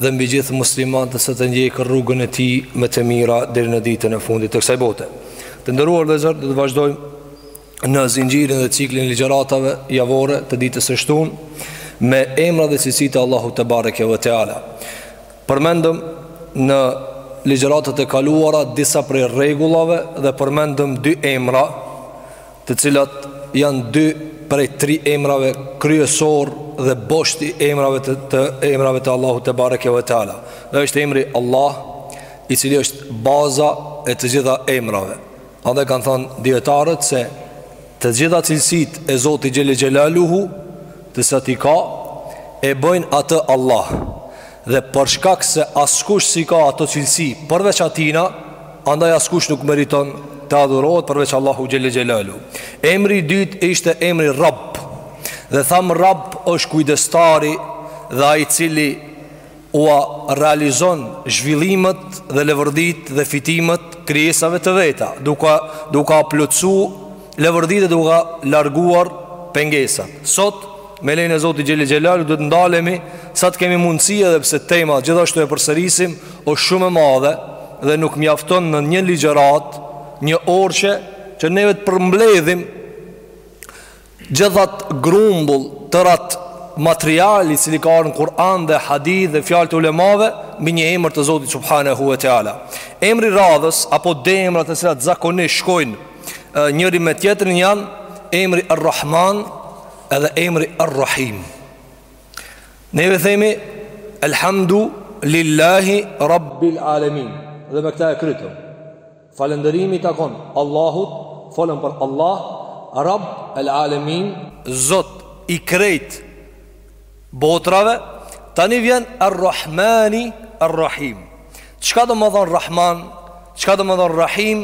dhe mbi gjithë muslimanët që e ndjekin rrugën e tij me të mira deri në ditën e fundit të kësaj bote. Të nderuar vëllezër, do të vazhdojmë në zinxhirin dhe ciklin e ligjëratave javore të ditës së shtunë me emrat dhe cilësitë e Allahut te bareke ve teala. Përmendëm në ligjëratat e kaluara disa prej rregullave dhe përmendëm dy emra të cilat janë dy prej tri emrave kryesor dhe bosht i emrave të, të emrave të Allahut te bareke ve teala. Dhe është emri Allah, i cili është baza e të gjitha emrave. Andaj kanë thënë dijetarët se të gjitha cilësitë e Zotit xhel-le xhelaluhu, të cilat i ka, e bëjnë atë Allah. Dhe për shkak se askush s'i ka ato cilësi përveç Atina, andaj askush nuk meriton të adhurohet përveç Allahu xhelle xhelalu. Emri i dytë ishte emri Rabb. Dhe thamë Rabb është kujdestari dhe ai i cili ua realizon zhvillimet dhe levërditë dhe fitimet krijesave të veta, duke ua plotësuar levërditë dhe duke larguar pengesat. Sot me lejnë e Zotit xhelle xhelalu do të ndalemi sa të kemi mundësi edhe pse tema gjithashtu e përsërisim është shumë e madhe dhe nuk mjafton në një ligjëratë njëorëshe që neve të përmbledhim gjithë atë grumbull, tërë atë material i cili ka ardhë në Kur'an dhe hadith dhe fjalë të ulemave mbi një emër të Zotit Subhanehu ve Teala emri i radhës apo dy emrat të cilat zakonisht shkojnë njëri me tjetrin janë emri Ar-Rahman Edhe emri Ar-Rahim Neve themi Elhamdu Lillahi Rabbil Alemin Dhe me këta e kryem Falënderimi i takon Allahut Folëm për Allah Rabb El Alemin Zot i krejt Botrave Tani vjen Ar-Rahmani Ar-Rahim Çka domethonë Rahman Çka domethonë Rahim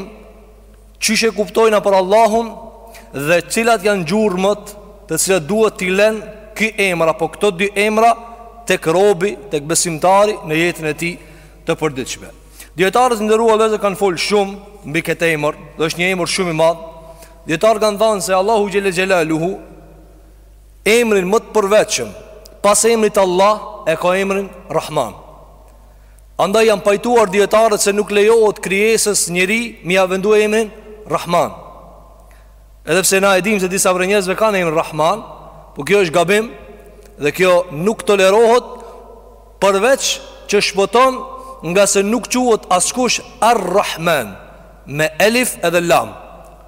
Qysh e kuptojna për Allahun dhe cilat janë gjurmët të cilat duhet t'i len ky emër, apo këto dy emra tek robi, tek besimtari në jetën e tij të përditshme. Dijetarët, të nderuar vëllezër, kanë fol shumë mbi këtë emër, dhe është një emër shumë i madh. Dijetarët kanë thënë se Allahu xhelle xhelaluhu emrin më të përveçëm pas emrit Allah e ka emrin Rahman. Andaj janë pajtuar dijetarët se nuk lejohet krijesës njeri me ia vendu emrin Rahman. Edhe pse na e dimë se disa prej njerëzve kanë emrin Rahman, por kjo është gabim dhe kjo nuk tolerohet përveç që shpëton nga se nuk quhet askush Ar-Rahman me elif edhe lam.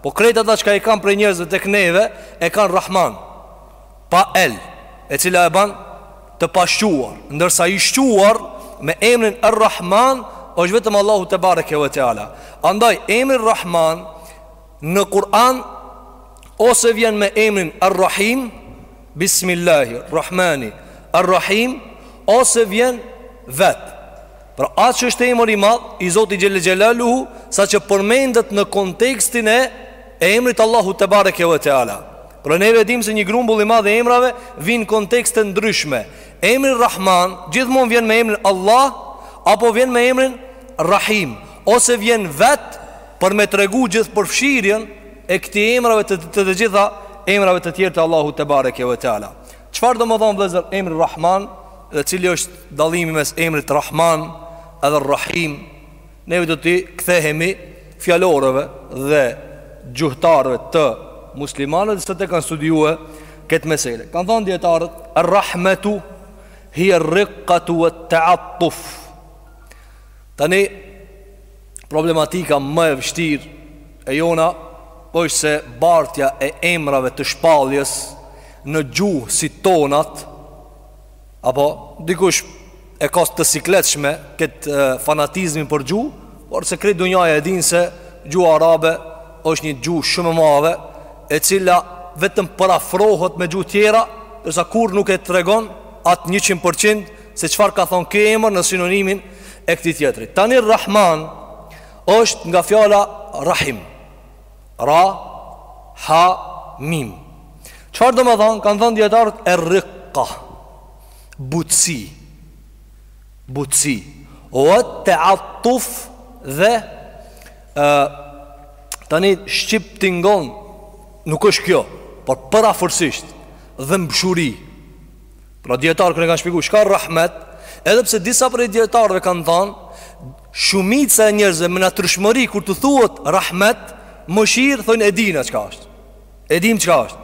Po krejt ata çka e kanë prej njerëzve tek neve e kanë Rahman. pa el, e cila e ban të pashquar, ndërsa i shquar me emrin Ar-Rahman është vetëm Allahu tebareke ve teala. Andaj emri Rahman në Kur'an ose vjen me emrin Ar-Rahim, Bismillahir Rahmani Ar-Rahim, ose vjen vet. Pra aq është emër i madh i Zotit Xhel-le Xhelaluhu saqë përmendet në kontekstin e emrit Allahu tebareke ve teala Pra neve e dimë se një grumbull i madh i emrave vijnë në kontekste të ndryshme. Emri Rahman gjithmonë vjen me emrin Allah apo vjen me emrin Rahim, ose vjen vet për me tregu gjithëpërfshirjen e këtij emrave të të, të gjitha emrave të tjerë të Allahut tebareke ve teala. Çfarë do me thonë vëllezër emri Rahman dhe cili është dallimi mes emrit Rahman edhe Rahim? Neve do t'i kthehemi fjalorëve dhe gjuhëtarëve të muslimanëve të cilët e kanë studiue këtë mesele. Kanë thonë dijetarët, rrahmetu hije rrikatu ve teatuf. Tani, problematika më e vështirë e jona është se bartja e emrave të shpalljes në gjuhë si tonat, Apo dikush e ka të sikletshme këtë fanatizmin për gjuhë, por se krejt dunjaja e din se gjuha arabe është një gjuhë shumë e madhe, e cila vetëm përafrohet me gjuhë tjera, ndërsa kurrë nuk e tregon atë njëqind përqind se çfarë ka thonë ky emër në sinonimin e këtij tjetrit. Tani Rahman është nga fjala Rahim. Ra, Ha, Mim. Çfarë do me thonë, kanë thonë dijetarët er-rikka, butësi, butësi, ve teatuf dhe e, tani shqip tingon, nuk është kjo, por përafërsisht dhembshuri, Pra dijetarët kur e kanë shpjegu çka rahmet, edhe pse disa prej dijetarëve kanë thënë shumica e njerëzve me natyrshmëri kur t'u thuhet rahmet, mëshirë thonë e dinë çka është. E dimë çka është.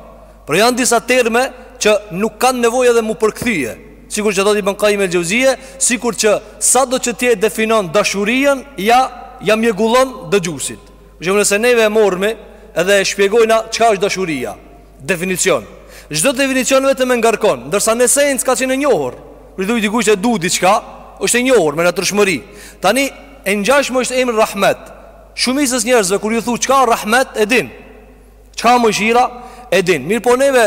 Por janë disa terme që nuk kanë nevojë edhe m'u përkthye. Sikur që thotë Ibn Qayyim el-Jauziyje, sikur që sado që ti e definon dashurinë, ja ja mjegullon dëgjuesit. Për shembull, nëse neve e morrmi edhe e shpjegojna çka është dashuria. Definicion. Çdo definicion vetëm e ngarkon, ndërsa në esencë ka qenë e njohur. Për të dikush e du diçka, është e njohur me natyrshmëri. Tani e ngjashme është emri Rahmet. Shumicës njerëzve kur ju thu çka Rahmet e din. Çka mëshira e din. Mirëpo neve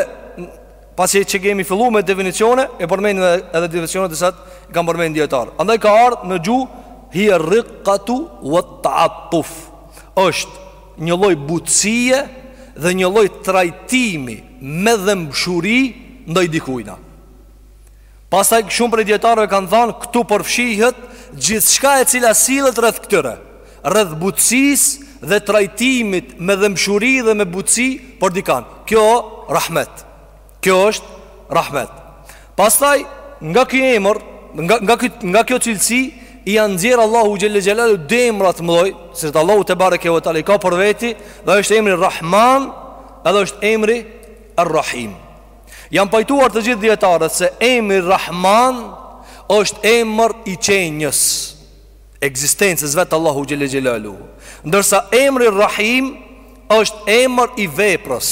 pasi që kemi filluar me definicione, e përmendim edhe, edhe definicionet të cilat i kanë përmendë dijetarët. Andaj ka ardhur në gjuhë hije rriqatu wat ta'attuf. Është Një lloj butësie dhe një lloj trajtimi me dhembshuri ndaj dikujna. Pastaj shumë prej dijetarëve kanë thënë këtu përfshihet gjithçka e cila sillet rreth këtyre, rreth butësisë dhe trajtimit me dhembshuri dhe me butësi për dikan. Kjo rahmet. Kjo është rahmet. Pastaj nga ky emër, nga nga ky nga kjo cilësi i janë nxjerr Allahu xhelle xhelalu dy emra të mëdhoj, të cilët Allahu tebareke ve teala i ka për veti dhe është emri Rahman, edhe është emri Ar-Rahim. Jan pajtuar të gjithë dijetarët se emri Rahman është emër i qenies, ekzistencës vetë Allahu xhelle xhelalu. Ndërsa emri Rahim është emër i veprës.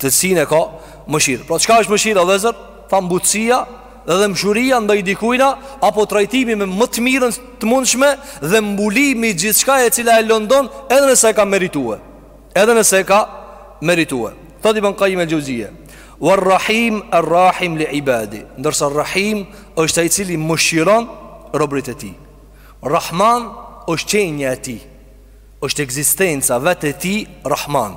Cilësinë e ka mëshirë. Pra çka është mëshira vëllezër? Tham butësia dhe dhembshuria ndaj dikujna apo trajtimi me më të mirën të mundshme dhe mbulimi gjithçka e cila e lëndon edhe nëse e ka meritue. Edhe nëse e ka meritue. Thot Ibn Qayyim al-Jawziyya, "Wa rahim ar-rahim li ibadi." Ndërsa Rahim është ai i cili mëshiron robërit e tij. Rahman është qenia e tij. Është ekzistenca vetë e tij Rahman.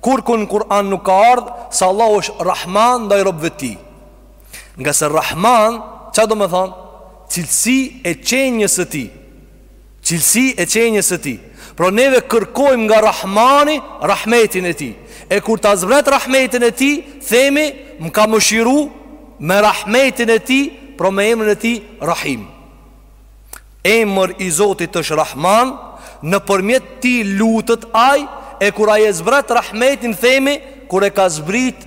Kurrkund në Kur'an nuk ka ardhë se Allahu është Rahman ndaj robëve të tij. Ngase Rahman, çka domethonë? Cilësi e qenies së tij. Cilësi e qenies së tij. Pra neve kërkojmë nga Rahmani rahmetin e tij. E kur ta zbret rahmetin e tij, themi më ka mëshiru me rahmetin e tij, pra me emrin e tij Rahim. Emër i Zotit është Rahman, nëpërmjet tij lutet Ai, e kur Ai e zbret rahmetin themi, kur e ka zbrit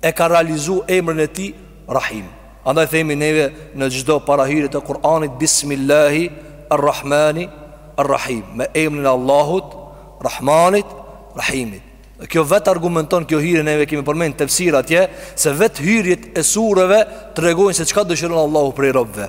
e ka realizu emrin e tij Rahim. Andaj themi neve në çdo parahyrje të Kur'anit Bismillahi Ar-Rahmani Ar-Rahim, me emrin e Allahut, Rahmanit, Rahimit. Kjo vet argumenton kjo hyrje neve kemi përmend tefsir atje se vet hyrjet e sureve tregojnë se çka dëshiron Allahu prej robëve.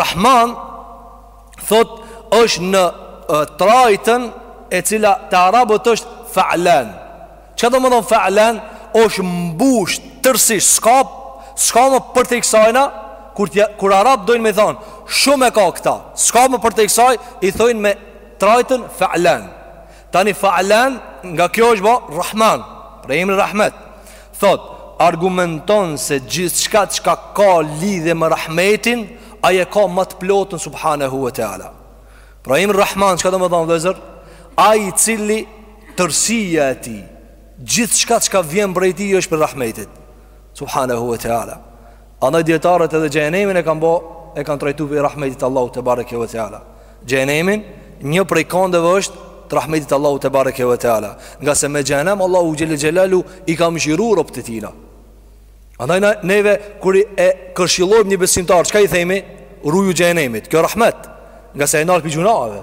Rahman thot është në trajtën e cila te arabët është fa'lan. Çka domethonë fa'lan? Është mbush tërësisht, s'ka s'ka më përtej kësajna kur tja, kur arabët dojnë me thon, shumë e ka këta. S'ka ma përtej kësaj, i thojnë me trajtën fa'lan. Tani Fa'lan nga kjo është bo Rahman, prej emri Rahmet. Thot, argumenton se gjithçka çka ka lidhje me Rahmetin, ai e ka ma të plotën subhanahu wa taala. Pra emri Rahman çka domethonë vëllezër? Ai i cili tërësia e tij, gjithçka çka vjen prej tij është prej Rahmetit. Subhanahu wa taala. Andaj dijetarët edhe xhehenemin e kanë bo E kanë trajtu pi rahmetit Allahut tebareke ve teala Xhehenemin një prej kondeve është Të rahmetit Allahut tebareke ve teala Ngase me xhehenem Allahu xhelle xhelaluhu I ka mshiru robt e tina Andaj neve kur e këshillojmë një besimtar Çka i themi? Ruju xhehenemit Kjo rahmet Ngase e nal pi gjynaheve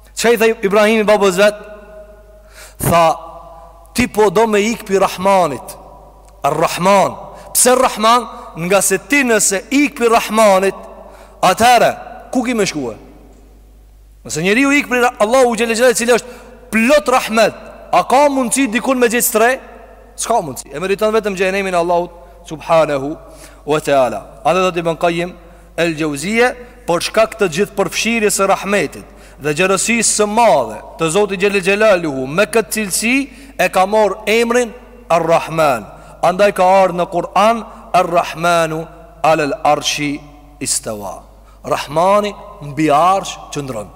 Çka i tha Ibrahimi babës vet? Tha ti po do me ik pi Rahmanit. Ar-Rahman. Pse Rahman? Ngase ti nëse ik pi Rahmanit, atëherë ku ki me shku? Nëse njeriu ik pi Allahu xhelle xhel i cili është plot rahmet, a ka mundsi dikun me gjet strehë? S'ka mundsi. E meriton vetëm xhehenemin e Allahut subhanahu wa taala. Andaj thotë Ibnul Kajim El Xheuzije, Për shkak të gjithëpërfshirjes së rahmetit dhe gjerësisë së madhe të Zotit xhelle xhelaluhu me këtë cilësi e ka marr emrin Ar-Rahman. Andaj ka ardh në Kur'an Ar-Rahmanu 'alel arshi istawa. Rahmani mbi arsh qëndron.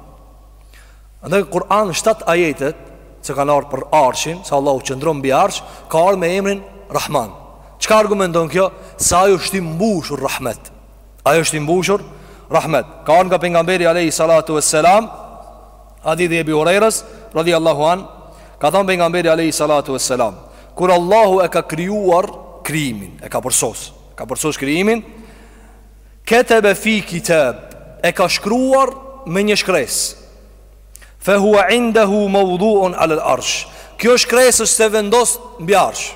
Andaj Kur'an shtatë ajetet që kanë ardh për arshin, se Allahu qëndron mbi arsh, ka ardh me emrin Rahman. Çka argumenton kjo? Se ai është i mbushur rahmet. Ai është i mbushur rahmet. Ka ardh nga pejgamberi alayhi salatu vesselam hadithi i Ebu Hurejrës radhiyallahu an, ka thanë pejgamberi alayhi salatu vesselam, kur Allahu e ka krijuar krijimin, e ka përsos, e ka përsos krijimin, ketebe fi kitab, e ka shkruar me një shkresë. Fe hua indahu mawdu'un 'ala al-arsh. Kjo shkresë është e vendos mbi arsh.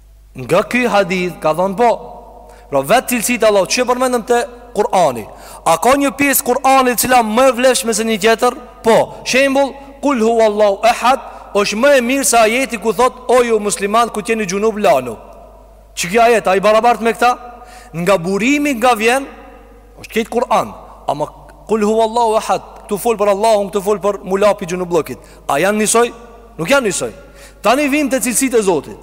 Nga ky hadith ka thonë po Pra vetë cilësit e Allahut Që përmendëm te Kur'ani A ka një pjesë Kur'anit cila më e vlefshme se një tjetër Po Shembul Kul hu Allahu ehad është më e mirë se ajeti ku thot O ju musliman kur t'jeni xhunub lanu Qiky ajet a i barabart me këta Nga burimi nga vjen Është krejt Kur'an, ama kul hu Allahu ahad, këtu fol për Allahun, këtu fol për m'u la pi xhunubllokit. A janë njësoj? Nuk janë njësoj. Tani vijmë te cilësit e Zotit.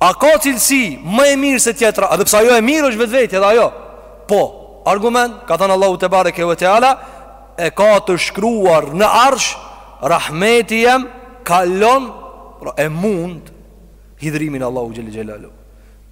A ka cilësi më e mirë se tjetra? Edhe pse ajo e mirë është vetvete edhe ajo? Po, argument, ka thënë Allahu tebareke ve teala, e ka të shkruar në arsh, rahmeti jem, kalon, pra e mund, hidhrimin e Allahut xhelle xhelaluhu.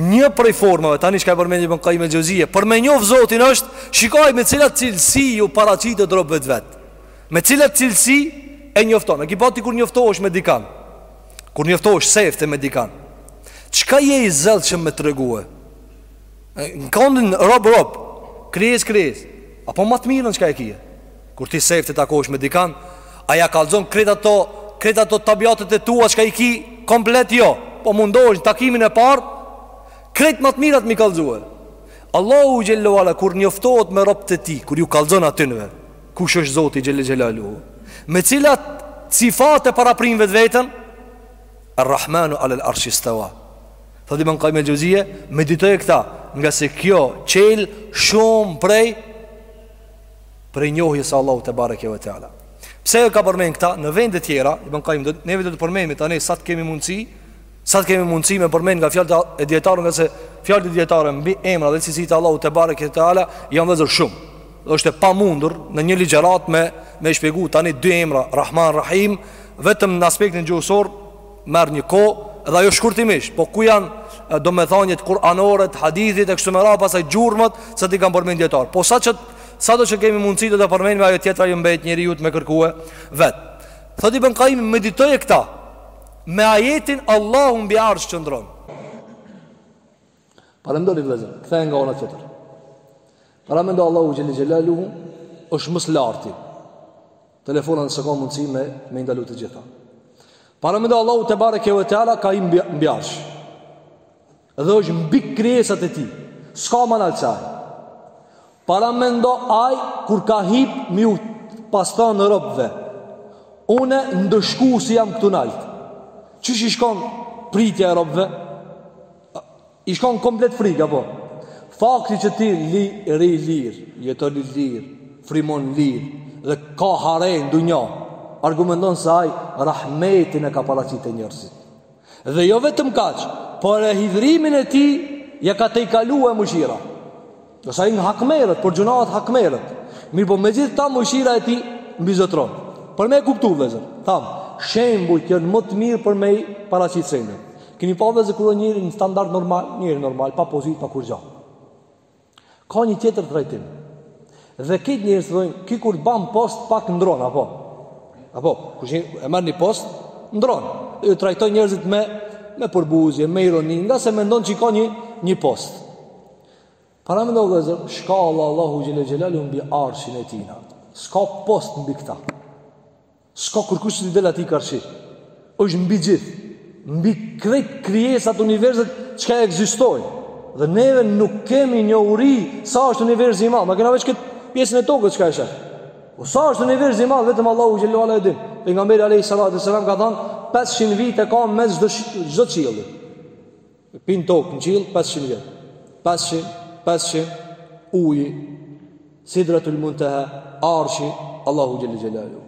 Një prej formave, tani çka e përmend Ibn Kajim el Xheuzije, për me njoft Zotin është, shikaj me cilat cilësi ju paraqitet robëve të vet. Me cilat cilësi e njofton. E ki pa ti kur njoftohesh me dikan. Kur njoftohesh sefte me dikan. Çka je i zellshëm me tregue? Në kondin, rob, rob, krijesë, krijesë. Apo ma të mirën çka e kije? Kur ti sefte takohesh me dikan A ja kallzon krejt ato Krejt ato tabiatet e tua Çka i ki komplet jo Po mundohesh në takimin e parë Krejt më të mirat me i kallzue Allahu xhelle ve ala Kur njoftohet me robt e tij Kur ju kallzon atynve Kush është zoti xhelle xhelaluhu Me cilat sifate paraprin vetveten Arrahmanu alel arshistawa Thotë Ibn Kajim el Xhevzije Meditoje këta Ngase kjo çel shumë prej prej njohjes së Allahut tebareke ve teala. Pse e ka përmend këta në vende të tjera? Ibn Kajimi. Neve do të përmendim tani sa të kemi mundësi, sa të kemi mundësi me përmend nga fjalët e dietarëve se fjalët e dietarëve mbi emra dhe cilësitë e Allahut tebareke ve teala janë vëllezër shumë. E është e pamundur në një ligjëratë me me shpjegu tani dy emra Rahman Rahim vetëm në aspektin gjuhësor Merr një kohë dhe ajo shkurtimisht, po ku janë domethëniet kuranore, të hadithit e kështu me radhë pastaj gjurmët se t'i kanë përmend dietarët. Po sa që sado që kemi mundësi do ta përmendim ajo tjetra ju mbetet njeriut me kërkue vetë. Thotë Ibn Kajim meditoje këta me ajetin Allahu mbi arsh qëndron. Paramendoni vëllezër, kthejeni nga ana tjetër. Paramendo Allahu xhelle xhelaluhu është më së larti. Telefonat nëse ka mundësi me i ndalu të gjitha. Paramendo Allahu tebareke ve teala ka hip mbi arsh. Dhe është mbi krijesat e tij. S'ka më nalt se ai. Paramendo ai kur ka hip me ju pas thanë robëve. Unë ndëshkuesi jam këtu nalt. Qysh i shkon pritja e robëve? I shkon komplet frikë, apo? Fakti që ti li, rri lirë, jeton i lirë, frymon lirë, dhe ka hare në dunja, argumenton se ai rahmetin e ka paraqit te njerëzit. Dhe jo vetëm kaq, por edhe hidhërimin e tij, ja ka tejkalue mëshira. Jo se ai nuk hakmerret, për gjynahet hakmerret. Mirëpo megjithatë mëshira e tij mbizotëron. Për me e kuptu vëllezër, tham, shembujt janë më të mirë për me i paraqit senet. Kemi pa vëllezër kur njeri në standard normal, njeri normal, pa pozitë, pa kurgjo. Ka një tjetër trajtim. Dhe këta njerëz të dojnë, ki kur të banë post pak ndrron, apo? Apo, kur që e merr një post, ndrron. E trajton njerëzit me, me përbuzje, me ironi, ngase mendon që i ka një, një post. Paramendo vëllezër, çka Allah, Allahu xhelle xhelaluhu mbi arshin e tina. S'ka post mbi këta. S'ka kërkush që t'i del atij karshi. është mbi gjithë. Mbi krejt krijesat universet çka ekzistojnë. Dhe neve nuk kemi njohuri sa është universi i madh. Ma kena veç këtë pjesën e tokës çka e sheh. Po sa është universi i madh, vetëm Allahu xhelle ve ala e din. Pejgamberi alejhi salatu ve selam ka thanë, 500 vite ka mes çdo, çdo qielli. Prej tokës në qiell 500 vjet. 500, 500 uji Sidratul Muntaha, Arshi, Allahu xhele xhelalu.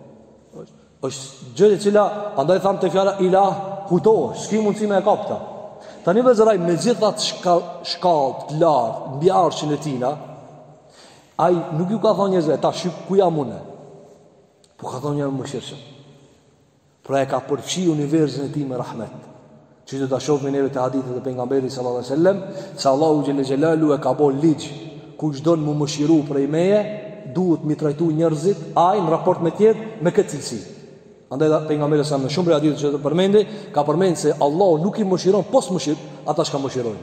Është gjë e cila andaj tham te fjala ilah kupto, s'ki mundësi me e kapta. Tani vëllezër ai me gjithë atë shkallë, shkallë të lartë, mbi arshin e tina, ai nuk ju ka thonë njerëzve, tash qe ku jam unë, po ka thonë jam mëshirshëm. Pra e ka përfshi universin e tij me rahmet. Që do ta shofmi neve te hadithet e pejgamberit sallallahu alejhi ve sellem, se Allahu xhele xhelalu e ka bo ligj, kush don m'u mëshiru prej meje, duhet m'i trajtu njerëzit, ai në raport me tjerë, me këtë cilësi. Andaj dhe pejgamberi selam, në shumë prej haditheve që do t'i përmendim, ka përmendi se Allahu nuk i mëshiron, pos mëshiron ata çka mëshirojnë.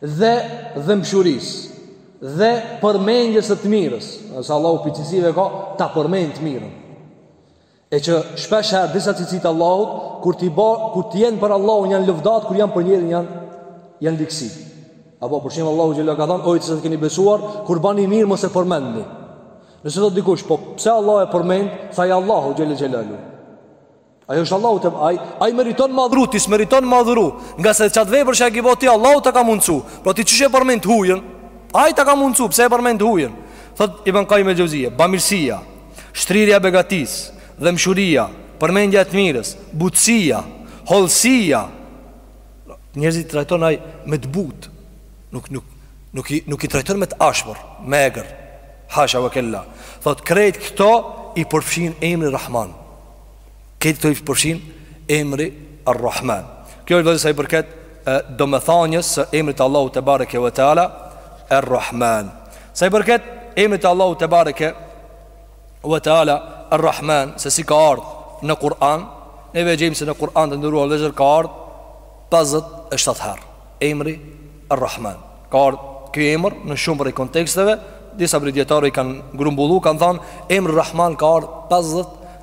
dhe dhembshurisë dhe përmendjes së të mirës, se Allahu prej cilësive ka ta përmend të mirën. E që shpesh herë disa cilësi të Allahut kur ti bë, kur të jenë për Allahun janë lëvdatë, kur janë për njeriun janë janë ligësi. Apo për shembull Allahu xhelalu ka thënë, "O ju të cilët keni besuar, kur bani mirë mos e përmendni." Nëse thot dikush, po pse Allahu e përmend, thuaj Allahu xhele xhelalu. Ai është Allahu te ai, ai meriton madhëru, ti s'meriton madhëru, ngase qat vepër që e ke bo ti Allahu ta ka mundsu. Po ti qysh e përmend t'hujën? Ai ta ka mundsu, pse e përmend t'hujën? Thot Ibn Qayyim el-Xheuzije, bamirësia, shtrirja e begatisë, dhembshuria, përmendja e të mirës, butësia, hollësia. Njerëzit i trajton ai me të butë. Nuk nuk nuk i nuk i trajton me të ashpër, me t'egër. Hasha wa kella. Thot krejt këto i përfshin emri Rahman. Krejt këto i përfshin emri Ar-Rahman. Kjo është vëllezër sa i përket domethanjes së emrit Allahut tebareke ve teala Ar-Rahman. Sa i përket emrit Allahut tebareke ve teala Ar-Rahman, se si ka ardhë në Kur'an, neve gjejmë se në Kur'an të nderuar vëllezër ka ardhë 57 herë. Emri Ar-Rahman ka ardhë ky emër në shumë prej konteksteve, disa prej dijetarëve i kanë grumbullu, kanë thanë emri Rahman ka ardhë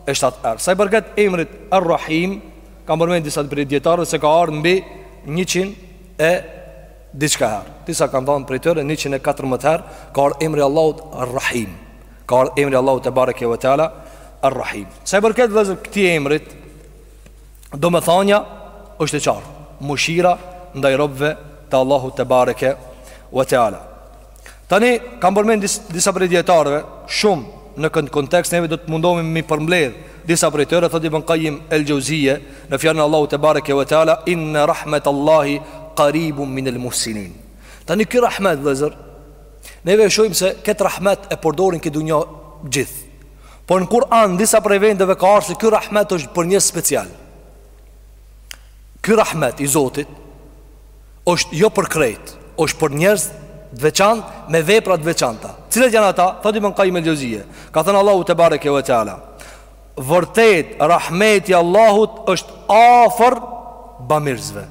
57 herë. Sa i përket emrit Ar-Rahim, kanë përmend disa prej dijetarëve se ka ardhë mbi 100 e diçka herë. Disa kanë thanë prej tyre 114 herë ka ardhë emri i Allahut Ar-Rahim. Ka ardhë emri i Allahut tebareke ve teala Ar-Rahim. Sa i përket vëllezër këtij emrit, Domethanja është e qartë, mëshira ndaj robëve të Allahut tebareke ve teala Tani kanë përmend dis, disa prej dijetarëve Shumë në këtë kontekst Neve do të mundohemi m'i përmbledh Disa prej tyre Thot Ibn Kajim el Xheuzije Në fjalën e Allahut tebareke ve teala Inne rahmetallahi karibun minel muhsinin Tani kjo rahmet vëllezër Neve e shohim se këtë rahmet e përdorin në këtë dunja gjithë Por në Kur'an disa prej vendeve ka ardhur se ky rahmet është për njerëz special. Ky rahmet i Zotit është jo për krejt, është për njerëz të veçantë me vepra të veçanta. Cilët janë ata? Tha Ibn Qayyim el-Xheuzije. Ka thënë Allahu tebareke ve teala. Vërtet rahmeti i Allahut është afër bamirësve.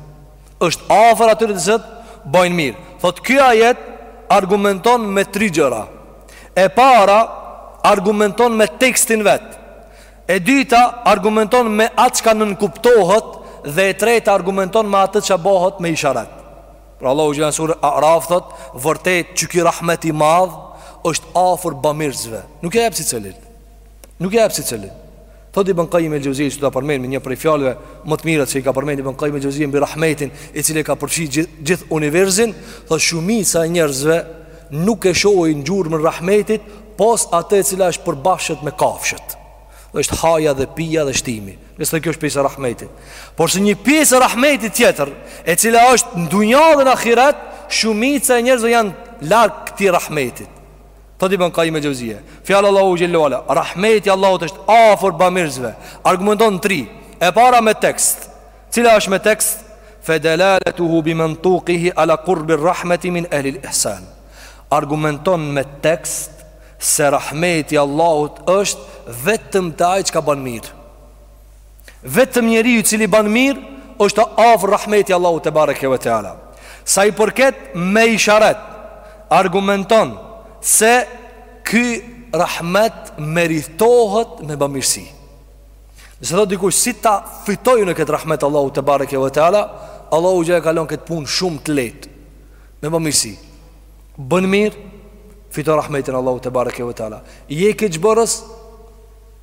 është afër atyre të cilët bajnë mirë thot ky ajet argumenton me tri gjëra e para argumenton me tekstin vet e dyta argumenton me atë çka nënkuptohet edhe e treta argumenton me atë çka bëhet me isharet pra Allahu xhelalu sura A'raf thot vërtet që ky rahmet i madh është afër bamirësve nuk ia jep secilit nuk ia jep secilit Thotë Ibën Kajim el-Xheuzije, do ta përmendim një prej fjalëve më të mira që i ka përmenë Ibën Kajim el-Xheuzije mbi rahmetin, i cili ka përfshi gjithë gjithë universin, thotë shumica e njerëzve nuk e shohin gjurmën e rahmetit, pos atë e cila është e përbashkët me kafshët. Dhe është haja dhe pija dhe shtimi. Edhe kjo është pjesë e rahmetit. Porse një pjesë e rahmetit tjetër, e cila është në dunja dhe në ahiret, shumica e njerëzve janë larg këtij rahmetit. Thot Ibn Qayyim al-Jauziyja, fjala e Allahut xhel-le ve ala, rahmeti i Allahut është afër bamirësve. Argumenton tri. E para me tekst. Cila është me tekst? Fa dalalatuhu bi mantuqihi ala qurbi ar-rahmeti min ahli al-ihsan. Argumenton me tekst se rahmeti i Allahut është vetëm te ai çka ban mirë. Vetëm njeriu i cili banë mirë është afër rahmetit Allahut tebareke ve teala. Sa i përket me isharet, argumenton se ky rahmet meritohet me bamirësi. Nëse thotë dikush si ta fitoj unë këtë rahmet Allahut tebareke ve teala, Allahu xhel-le ve ala e ka lon këtë punë shumë të lehtë me bamirësi. Bën mirë, fito rahmetin e Allahut tebareke ve teala. Je keqbërës,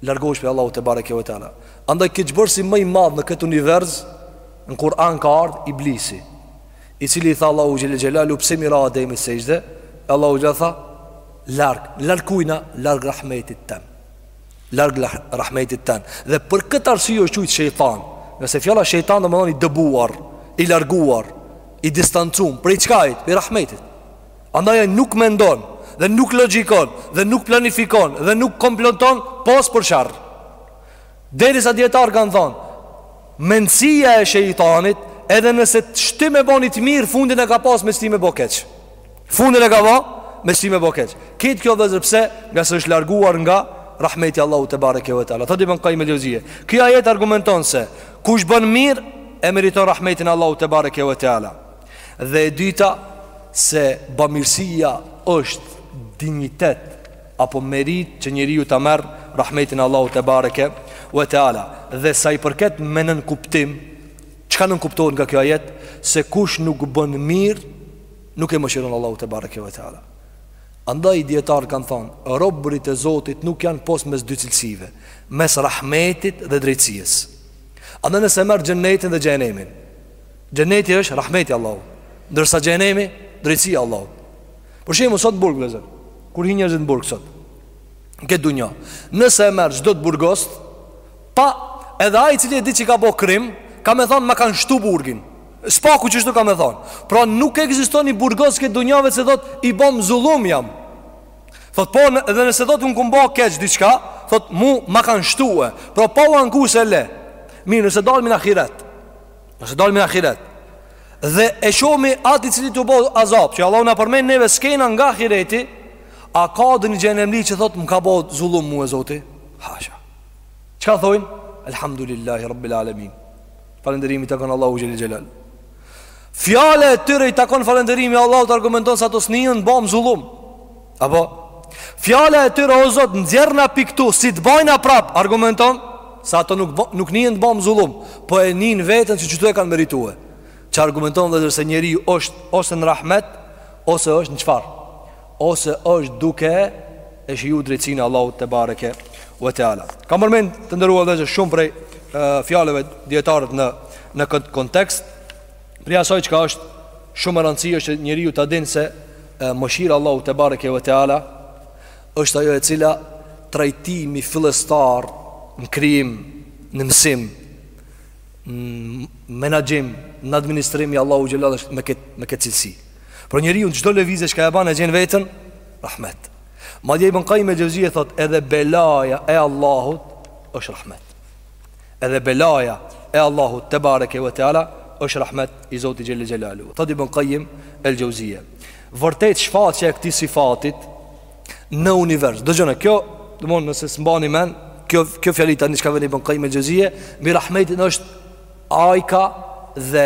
largohesh prej Allahut tebareke ve teala. Andaj keqbërësi më i madh në këtë univers në Kur'an ka ardhur Iblisi, i cili i tha Allahu xhel-le xhelaluhu pse s'i ra Ademit sexhde, Allahu xhel tha larg, larg kujna, larg rahmetit tem. Larg rahmetit tem. Dhe për këtë arsye është quajtur shejtan. Ngase fjala shejtan domethonë i dëbuar, i larguar, i distancuar prej çkajt, prej rahmetit. Andaj ai nuk mendon dhe nuk logjikon dhe nuk planifikon dhe nuk komploton pos për sharr. Derisa dijetarët kanë thon, mendësia e shejtanit, edhe nëse të shtin me bo ni të mirë, fundin e ka pas me të shti me bo keq. Fundin e ka pas me të shti me bo keq. Krejt kjo vëllezër pse ngase është larguar nga rahmeti i Allahut tebareke ve teala. Thotë Ibn Qayyim el-Xheuzije, ky ajet argumenton se kush bën mirë e meriton rahmetin e Allahut tebareke ve teala. Dhe e dyta se bamirësia është dinjitet apo meritë që njeriu ta merr rahmetin e Allahut te bareke ve teala. Dhe sa i përket me nënkuptim, çka nënkuptohet nga kjo ajet se kush nuk bën mirë nuk e mëshiron Allahu te bareke ve teala. Andaj dijetarët kanë thonë, robërit e Zotit nuk janë pos mes dy cilësive, mes rahmetit dhe drejtësisë. Andaj nëse merr xhenetin dhe xhenemin, Xheneti është rahmeti i Allahut, ndërsa xhenemi drejtësia e Allahut. Për shembull sot n'burg vllezër. Kur hin njerëzit në burg sot. Në këtë dunja. Nëse e merr çdo të burgost, pa edhe ai i cili e di që ka bo krim, ka me thonë më kanë shtu burgun. Së paku qështu ka me thonë. Pra nuk ekziston i burgos n'këtë dunja veç se thot i bom zullum jam. Thot po në, edhe nëse thot un kum bo keq diçka, thot mu ma kanë shtue. Pra pa u anku se le. Mirë, nëse dalim në ahiret. Nëse dalim në ahiret Dhe e shohmi atij cilit ju bo azab Që Allahu na përmend neve skena nga ahireti A ka edhe një xhenemli që thot Më ka bo zullum mu Zoti Hasha Çka thojnë? Elhamdulillahi Rabbil Alemin Falenderimi i takon Allahut xhelle xhelal Fjala e tyre i takon falenderimi Allahut të argumenton se ato s'nihen t'bamë zullum Apo fjala e tyre o Zot nxjerr na pi këtu, s'i të bajna prap, argumenton se ato nuk bo, nuk nihen të bamë zullum, po e nin veten që qështu e kanë meritue. Që argumenton vëllazër se njeriu është ose në rahmet ose është në çfarë? Ose është duke e shiju drejtësinë e Allahut te bareke ve teala. Kanë përmend të nderuar vëllazër shumë prej fjalëve dijetarët në në këtë kontekst. Prej asaj çka është shumë e rëndësishme që njeriu ta dinë se mëshira e Allahut te bareke ve teala është ajo e cila trajtimi fillestar në krijim, në mësim, në menaxhim, në administrim i Allahut xhelle xhelal është me këtë me këtë cilësi. Por njeriu n'çdo lëvizje çka e bën e gjen veten rahmet. Madje Ibn Kajim el Xhevzije thotë edhe belaja e Allahut është rahmet. Edhe belaja e Allahut te bareke ve teala është rahmet i Zotit xhelle xhelaluhu. Thotë Ibn Kajim el Xhevzije, Vërtet shfaqja e këtij sifatit në univers. Dëgjoni, kjo, domthonë nëse s'mbani mend, kjo kjo fjali tani çka vjen Ibn Kajim el Xhevzije, mbi rahmetin është ajka dhe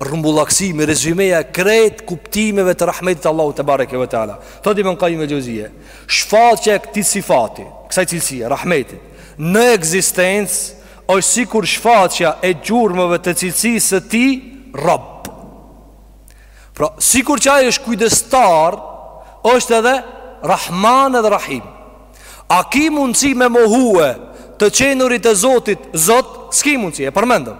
rrumbullaksimi, rezymeja e krejt kuptimeve të rahmetit të Allahut te bareke ve teala. Thotë Ibn Kajim el Xhevzije, shfaqja e këtij sifati, kësaj cilësie, rahmetit në ekzistencë është sikur shfaqja e gjurmëve të cilësisë së tij Rab. Pra, sikur që ai është kujdestar, është edhe Rahman edhe Rahim. A ki mundësi me mohue të qenurit e Zotit, Zot, s'ki mundësi, e përmendëm.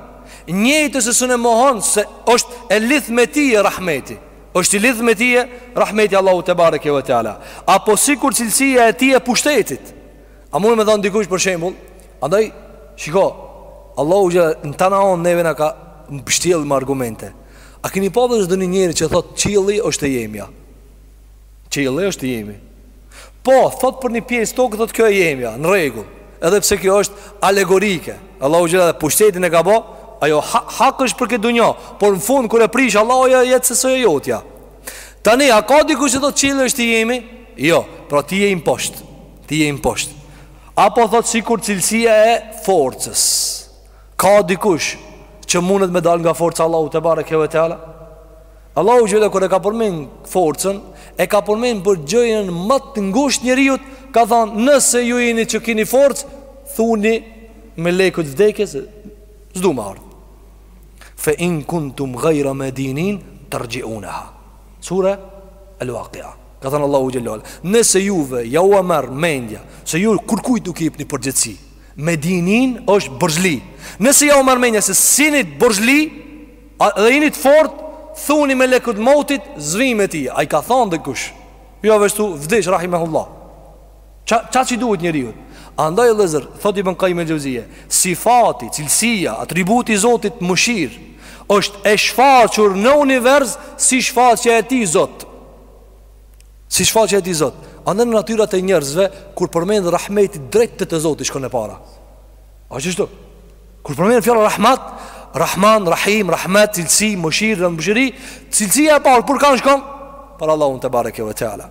Njëjtë se sun e mohon se është e lidh me tije Rahmeti. është i lidh me tije Rahmeti Allahu tebareke ve teala. Apo sikur cilësia e tij e pushtetit. A mun me thonë dikush për shembull, andaj shiko, Allahu që në të naon neve na ka pështjell me argumente. A kini pa ndonjë njeri që thot qilli është e jemja. Qilli është i jemi. Po, thot për një pjesë tokë, thot kjo e jemja, në rregull. Edhe pse kjo është alegorike. Allahu xhele pushtetin e ka bo, ajo ha, hak është për këtë dunja, por në fund kur e prish, Allahu e jetë se s'ë e jotja. Tani, a ka dikush që thot qilli është i jemi? Jo, pra ti je i mposht. Ti je i mposhtë. Apo thotë sikur cilësia e forcës. Ka dikush që mundet me dalë nga forca Allahu tebareke ve teala? Allahu xhele kur e ka përmen forcën, e ka përmen për gjëjen më të ngusht njeriut, ka thonë nëse ju jeni që kini forcë, thuni melekut vdekjes, s'du me ardhë. Fe in kuntum gajra medinin, terxhiuneha. Sure Al-Waqi'a. Ka thënë Allahu xhele ve ala, nëse juve jau merr mendja se ju kurkujt nuk i jepni përgjegjësi, medinin është borxhli. Nëse jau merr mendja se s'init borxhli, a dhe jeni të fortë, thuni melekul mautit s'vi me ty. A i ka thënë dikush? Jo veç thu vdiq rahimehullah. Qa, qaq i duhet njeriut Andaj vllezër, thot Ibn Kajim el Xhevzije Sifati, cilësia, atributi i Zotit mëshir është e shfaqur në univers Si shfaqja e tij Zot Si shfaqja e tij Zot Andaj në natyrat e njerëzve Kur përmendë rahmeti drejt te, te Zoti shkon e para A ësht shtu Kur përmendë fjala rahmat Rahman, rahim, rahmet, cilësi, mëshir, mëshiri Cilësia e parë, për kan shkon Për Allahun tebareke ve teala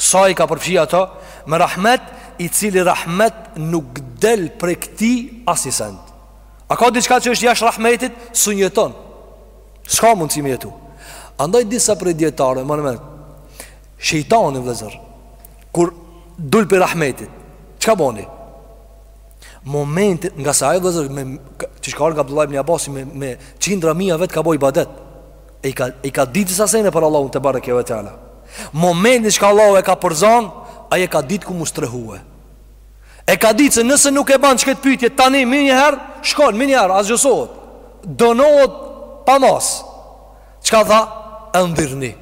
Sa i ka përfshi ato me rahmet, i cili rahmet nuk del prej këtij asni send. A ka diçka që është jashtë rahmetit, sun jeton. S'ka mundësi me jetu. Andaj disa prej dijetarë, më në me, shejtani vllezër, kur dul prej rahmetit, çka boni? Momentin, ngase vllezër, me, që shkarë nga Abdullah ibn Abasi, me, me qindra mija vjet ka bo ibadet. E i ka, i ka ditë disa sene për Allahun tebareke ve teala Momentin çka Allahu e ka përzan Ai e ka ditë ku m'u strehue E ka ditë se nëse nuk e ban qëkëtë pytje tani menjëherë Shkon menjëherë, asgjësohet Dënohet pa mas Çka tha endhirni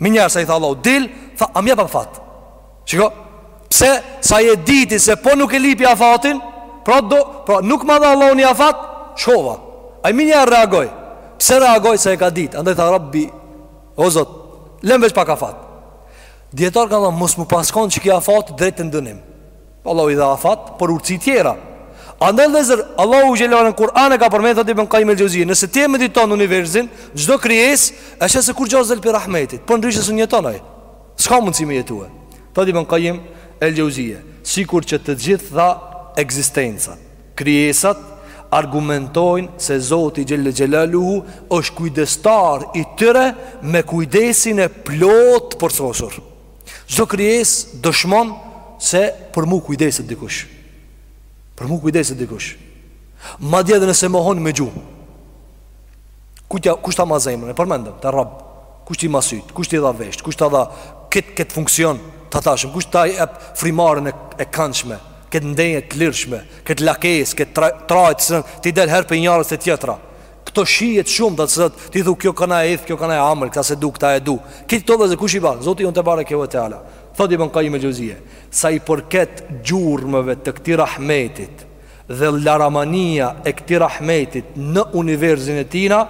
Menjëherë sa i tha Allahu Dil, tha, a m'jep afat Shiko, pse sa je diti se po nuk e lipi afatin, pra do, pra nuk ma dha Allahu një afat, shkova. Ai më një reagoi. Pse reagoi se e ka ditë.? Andaj tha Rabbi, o Zot, lëm veç pak afat. Dietar ka thënë mos me pas kon që ki afat drejt në dënim. Allahu i dha afat për urtësi tjera. Andaj Allahu Allahu xhelle xhelaluhu në Kur'an e ka përmendur Ibn Kajim el-Xhevzije, nëse ti mediton në universin, çdo krijesë është si kurxhoze e rahmetit, po ndryshe s'un jeton ai. S'ka mundësi me jetue. Thotë Ibn Kajim el-Xhevzije, sikur që të gjitha ekzistencat, krijesat, argumentojnë se Zoti xhelle xhelaluhu është kujdestar i tyre me kujdesin e plotë të përsosur. Çdo krijesë dëshmon se për mu kujdeset dikush. Për mu kujdeset dikush. Madje edhe nëse mohon me gjuhë. Kush ta, kush ta ma zemrën, e përmendëm, te Rabb. Kush t'i ma sytë, kush t'i dha veshtë, kush ta dha këtë kët funksion të tashëm Kush ta jep frymëmarrjen e, e kandshme, këtë ndenje të lirshme, këtë lakesë, këtë tra, trajtë së nëmë Ti del herë prej njërës te tjetra Këto shijet shumëllojshet, ti thu kjo kanka e ithët, kjo kanka e amël, këta s'e du, këta e du Këto të gjitha kush i ban, Zoti ynë tebareke ve teala. Thotë Ibn Kajim el-Xhevzije, sa i përket gjurmëve të këtij rahmetit dhe laramania e këtij rahmetit në universin e tijna,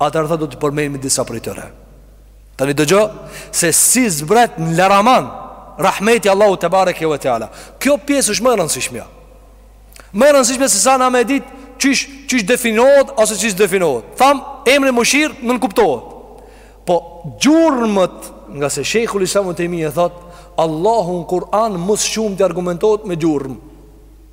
atëherë thotë do t'i përmenim disa prej tyre. Tani dëgjo se si zbret në laramani rahmeti i Allahut tebareke ve teala. Kjo pjesë është më e rëndësishmja. Më e rëndësishmja se sa na me dit, qysh, qysh definohet, ose qysh definohet. Tham, emri mëshirë nënkuptohet. Po, gjurëmët, ngase shejhul-islam Ibn Tejmije thotë, Allahu në Kur'an më së shumti argumentohet me gjurëmë.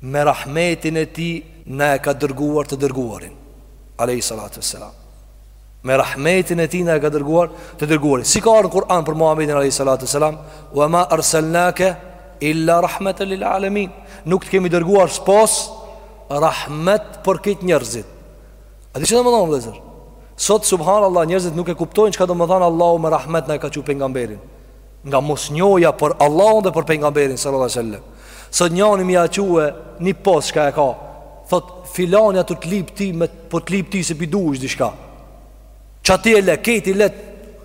me rahmetin e tij na e ka dërguar të dërguarin alejhi salatu ve selam. Me rahmetin e tij na e ka dërguar të dërguarin Si ka ardhë në Kur'an për Muhammedin alejhi salatu ve selam Wa ma arselnake illa rahmeten lil alemin Nuk të kemi dërguar s'pos rahmet për këtë njerëzim. A di çka domethanë vëllezër Sot subhanallah njerëzit nuk e kuptojnë çka domethanë Allahu me rahmet na e ka çu pejgamberin Nga mosnjohja për Allahun dhe për pejgamberin sallallahu alajhi wasallam. Sot njëri me ia çu një post çka e ka. Thot filani të lyp ty, me po të lyp ty, se po i duhesh diçka. Ça ti e le, keti le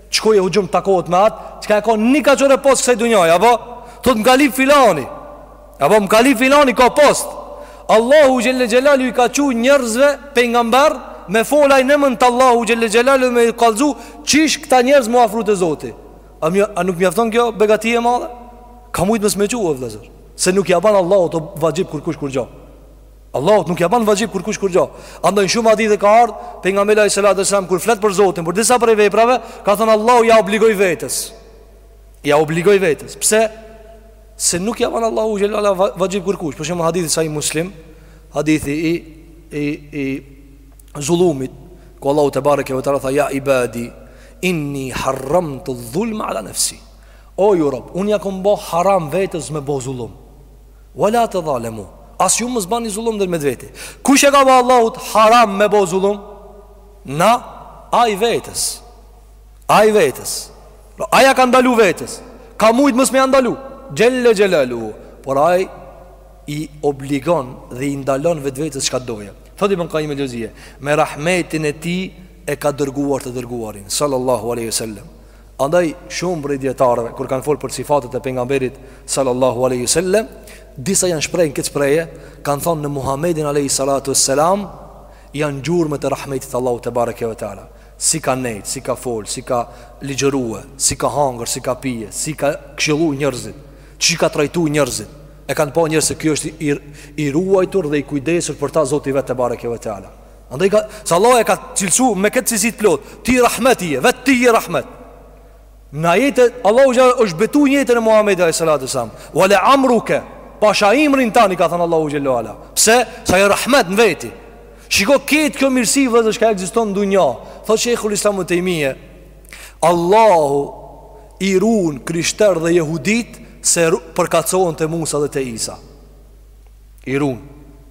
çkoj e hujum takohet me atë, çka e ka një kaç ore post kësaj dunjaje, apo? Thot më ka lyp filani. Apo më ka lyp filani ka post. Allahu xhelle xhelaluhu i ka çu njerëzve pejgamber me fol ai në emën të Allahut xhelle xhelaluhu me kallzu qysh këta njerëz mu afru te Zoti. A, mja... a nuk mjafton kjo begati e madhe? Ka mujtë mos me çu, o vllezër Se nuk ja ban Allahut vaxhib kurkush kurgjo Allahut nuk ja ban vaxhib kurkush kurgjo Andaj në shumë hadithe ka ardhë Pejgamberi alejhi salatu ve selam Kur flet për Zotin Për disa prej veprave Ka thënë Allahu ja obligoi vetes Ja obligoi vetes Pse? Se nuk ja ban Allahut xhel-le ala vaxhib kurkush Për shembull hadithi Sahih Muslim Hadithi i, i, i zullumit Ku Allahu tebareke ve teala tha Ja ibadi Inni harramtu dhulme ala nefsi O ju rob Unë ja kom bo haram vetes me bo zullum Wala tedhalemu As ju mos bani zullum ndërmjet veti Kush e ka ba Allahut haram me bo zullum Na Ai vetes Ai vetes pra, Ai ja ka ndalu vetes Ka mujtë mos me ja ndalu Xhel-le xhelaluhu Por ai i obligon dhe i ndalon vetvetes çka t'doje Thotë Ibn Kajjim el-Xheuzije, Me rahmetin e Tij e ka dërguar të dërguarin, sallallahu alaihi wasallam. Andaj shumë prej dijetarëve kur kanë fol për sifatet e pejgamberit sallallahu alaihi wasallam, disa janë shpreh në këtë shprehje, kanë thënë në Muhamedin alaihi salatu wassalam janë gjurmët e rahmetit Allahut tebareke ve teala. Si ka nejt, si ka fol, si ka ligjërua, si ka hangër, si ka pije, si ka këshillu njerëzit, si i ka trajtu njerëzit. E kanë pa njerëz se ky është i, i ruajtur dhe i kujdesur prej te Zoti tebareke ve teala. Andaj ka se Allahu e ka cilësu me këtë cilësi të plot. Ti rahmet je, vetë ti je rahmet. Në ajete Allahu xhel është betu n'jetën e Muhamedit alayhi salatu sallam. Wa la'amruka pasha ymrin tand ka thënë Allahu xhel-le ve ala. Pse? Se ai rahmet në veti. Shiko këtë kjo mirësi vllezër çka ekziston në dunja. Thotë Sheikhul Islam ibn Tejmije, Allahu I run krishterët dhe jehuditë se përkacohen te Musa dhe te Isa. I run,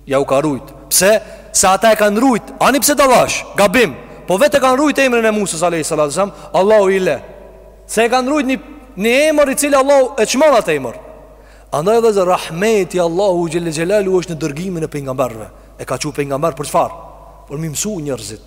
ja u ka rujtë. Pse? Se ata e kanë rujtë, ani pse dallash, gabim. Po vetë e kanë rujtë emrin e Musës a.s. Allahu i le. Se e kanë rujtë një, një emër i cili Allahu e çmon atë emër. Andaj vllezër rahmeti i Allahut xhel-le xhelaluhu është në dërgimin e pejgamberve. E ka çu pejgamber për çfarë? Për m'i mësu njërzit.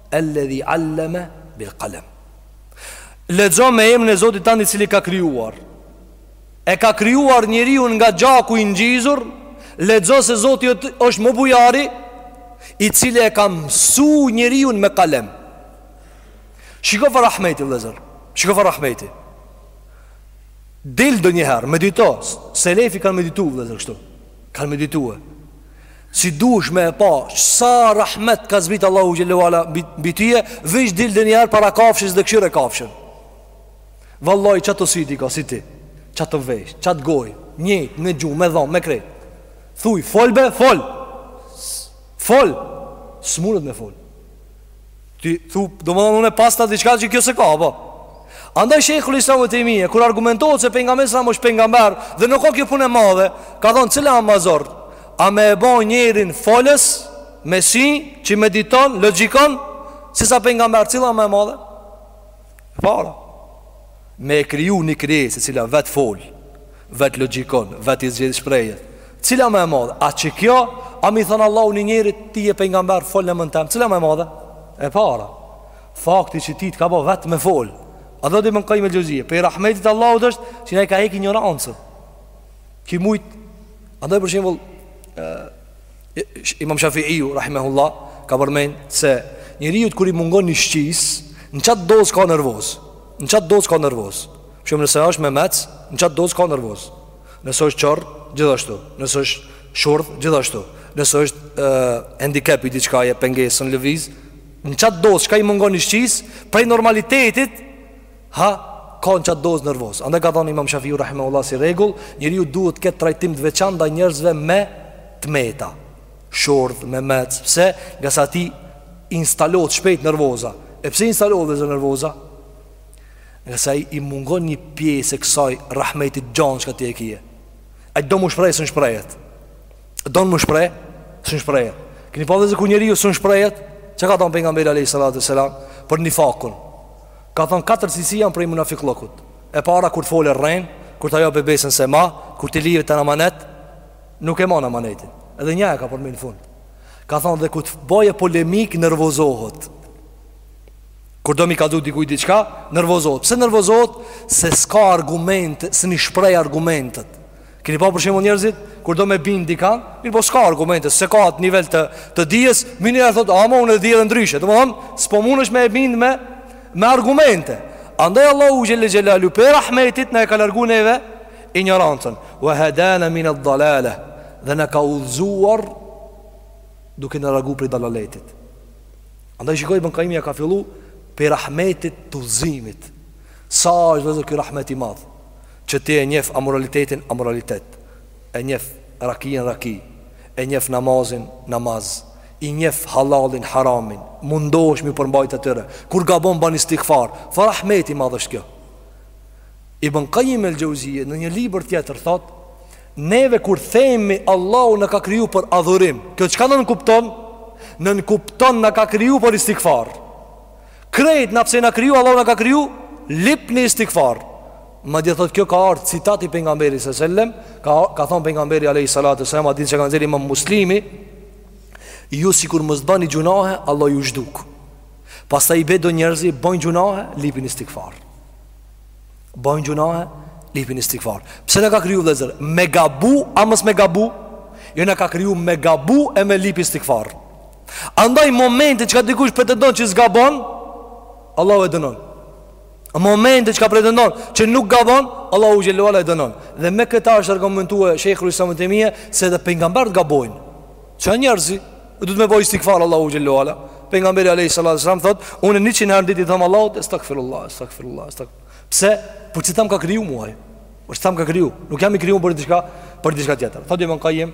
Alladhi allama bil qalam. Lexo me emrin e Zotit tënd i cili ka krijuar. E ka krijuar njeriun nga gjaku i ngjizur, lexo se Zoti është më bujari i cili e ka mësu njeriun me kalem. Shiko far rahmeti vëllezër. Shiko far rahmeti. Dil ndonjëherë, medito, selefi kanë meditu vëllezër kështu. Kanë medituar. Si dush me e pa Sa rahmet ka zbrit Allahu xhel-le ve ala Mbi tyje Veç dil ndonjëherë para kafshës dhe kshyre kafshën Vallaj qato sy i ka si ti Qato vesh Qatë goj Njejt me gju me dhamb me krej Thuj fol be fol Fol S'munet me fol Ti thu, domethonë unë e pasta diçka që kjo s'e ka, apo? Andaj Sheikhul Islam ibn Taymija kur argumentohet se pejgamberi s'âsht pejgamber dhe nuk ka kjo punë e madhe, ka thonë cila â ma zor, a me e bo njerin folës me sy që mediton, logjikon, se sa pejgamber cila ma e madhe? E para, me e kriju një krijesë e cila vetë fol, vetë logjikon, vetë i zgjedh shprehjet. Cila ma e madhe? A qikjo, a me i thonë Allahu një njerit ti je pejgamber, fol n'emën tem. Cila ma e madhe? E para. Fakti që ty të ka bo vetë me fol. A do të më kujmë lëzije? Prej rahmetit Allahut është që na e ka hek injorancën. Ki mujt, andaj për shembull, ë Imam Shafi'iu rahimahullah ka përmend se njeriut kur i mungon ni shqisë, në qat doz ka nervoz. Në qat doz ka nervoz. Shembull nëse është memec, në qat doz ka nervoz. Nëse është qorr, gjithashtu. Nëse është shurdh, gjithashtu. Nëse është ë hendikep, diçka e pengon, s'un lëviz, në qat doz çka i mungon ni shqisë, prej normalitetit Ha ka në qat dozë nervoz. Andaj ka thënë Imam Shafiu rahimahullah si rregull, njeriu duhet të ketë trajtim të veçantë ndaj njerëzve me të meta, shurdhë, memec, pse ngase atij instalohet shpejt nervoza. E pse instalohet dhe zë nervoza? Ngase i, i mungon një pjesë e kësaj rahmetit gjanë çka ti e kije. Ai do m'u shprehë, s'un shprehet. Do m'u shprehë, s'un shprehet. Keni pa dhe zë kur njeriu s'un shprehet, çka ka thonë pejgamberi a.s. për munafikun. Ka thënë katër cilësi janë prej munafikllëkut. E para kur të folë rren, kur ta jep besën s'e ma, kur t'i lihet n'amanet, nuk e man amanetin. Edhe një ja ka përmend në fund. Ka thënë dhe kur të baje polemikë nervozohet. Kur do me i kallxu dikuj diçka, nervozohet. Pse nervozohet? Se s'ka argument, s'un i shpreh argumentet. Keni pa për shembull njerëzit kur do me bind dikan, mirëpo s'ka argumente, s'e ka atë nivel të të dijes, menjëherë thotë, "Ama unë e di edhe ndryshe." Domthon, s'po mundesh me e bind me me argumente. Andaj Allahu xhelle xhelalu prej rahmetit na e ka largu neve injorancën. Wa hadana min ad-dalala. Dhe na ka udhëzuar duke na largu prej dalaletit. Andaj shiko Ibn Kajimi ja ka fillu prej rahmetit të udhëzimit. Sa është vëllëzër ky rahmet i madh që ti e njef amoralitetin amoralitet, e njef rakinë raki, e njef namazin namaz, i njef hallalin haramin, mundohesh m'iu përmbajt atyre, kur gabon ban istigfar, far rahmeti i madh është kjo. Ibn Qayyim el-Jauziyje në një libër tjetër thotë, neve kur themi Allahu na ka kriju për adhurim, kjo çka nënkupton? Nënkupton na ka kriju për istigfar. Krejt na pse na kriju Allahu na ka kriju lipni istigfar. Madje thot kjo ka ardhur citati i pejgamberit sallallahu alejhi ve sellem, ka ka thon pejgamberi alejhi salatu ve selam hadith që ka nxjerr Imam Muslimi, ju sikur mos bani gjunahe, Allahu ju zhduk. Pastaj i bje do njerëz, bojn gjunahe, lipin istigfar. Bojn gjunahe, lipin istigfar. Pse na ka kriju vllezër? Me gabu a mos me gabu? Jo na ka kriju me gabu e me lip istigfar. Andaj momente çka dikush pretendon që s'gabon, Allahu e dënon. Momente çka pretendon që nuk gabon, Allahu xhel-le ve ala e dënon. Dhe me këta është argumentu Shejhul Islam Ibn Tejmije se edhe pejgamberët gabojnë. Çdo njerëzi duhet me bo istigfar Allahu xhel-le ve ala. Pejgamberi alejhi salatu ve selam thot, unë njëqind herë në ditë i thom Allahut, estagfirullah, estagfirullah, estagfirullah. Pse? Për qeta m'ka kriju mu, për qeta m'ka kriju. Nuk jam i kriju për diçka, për diçka tjetër. Thot Ibn Kajim,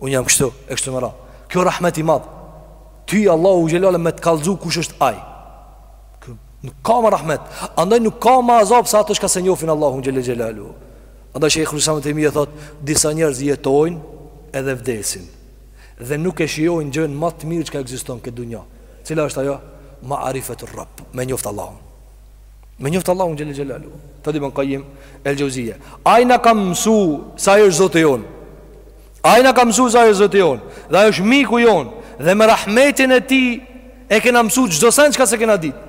Unë jam kështu, e kështu me radhë. Kjo rahmet i madh, ty Allahu xhel-le ve ala me të kallzu kush është aj. Nuk ka ma rahmet. Andaj nuk ka ma azab sa ata çka s'e njofin Allahun xhel-le xhelaluhu. Andaj Shejhul Islam Ibn Tejmije thot, disa njerëz jetojnë edhe vdesin. Dhe nuk e shijojnë gjënë ma të mirë çka ekziston në këtë dunja. Cila është ajo? Marifetu Rrab, me njoftë Allahun. Me njoftë Allahun xhel-le xhelaluhu Thotë Ibn Kajim El Xheuzije Aj na ka mësu se aj është Zoti jonë Aj na ka mësu se aj është Zoti jonë Dhe aj është miku jonë Dhe me rahmetin e tij E kena mësu çdo sen çka s'e kena dit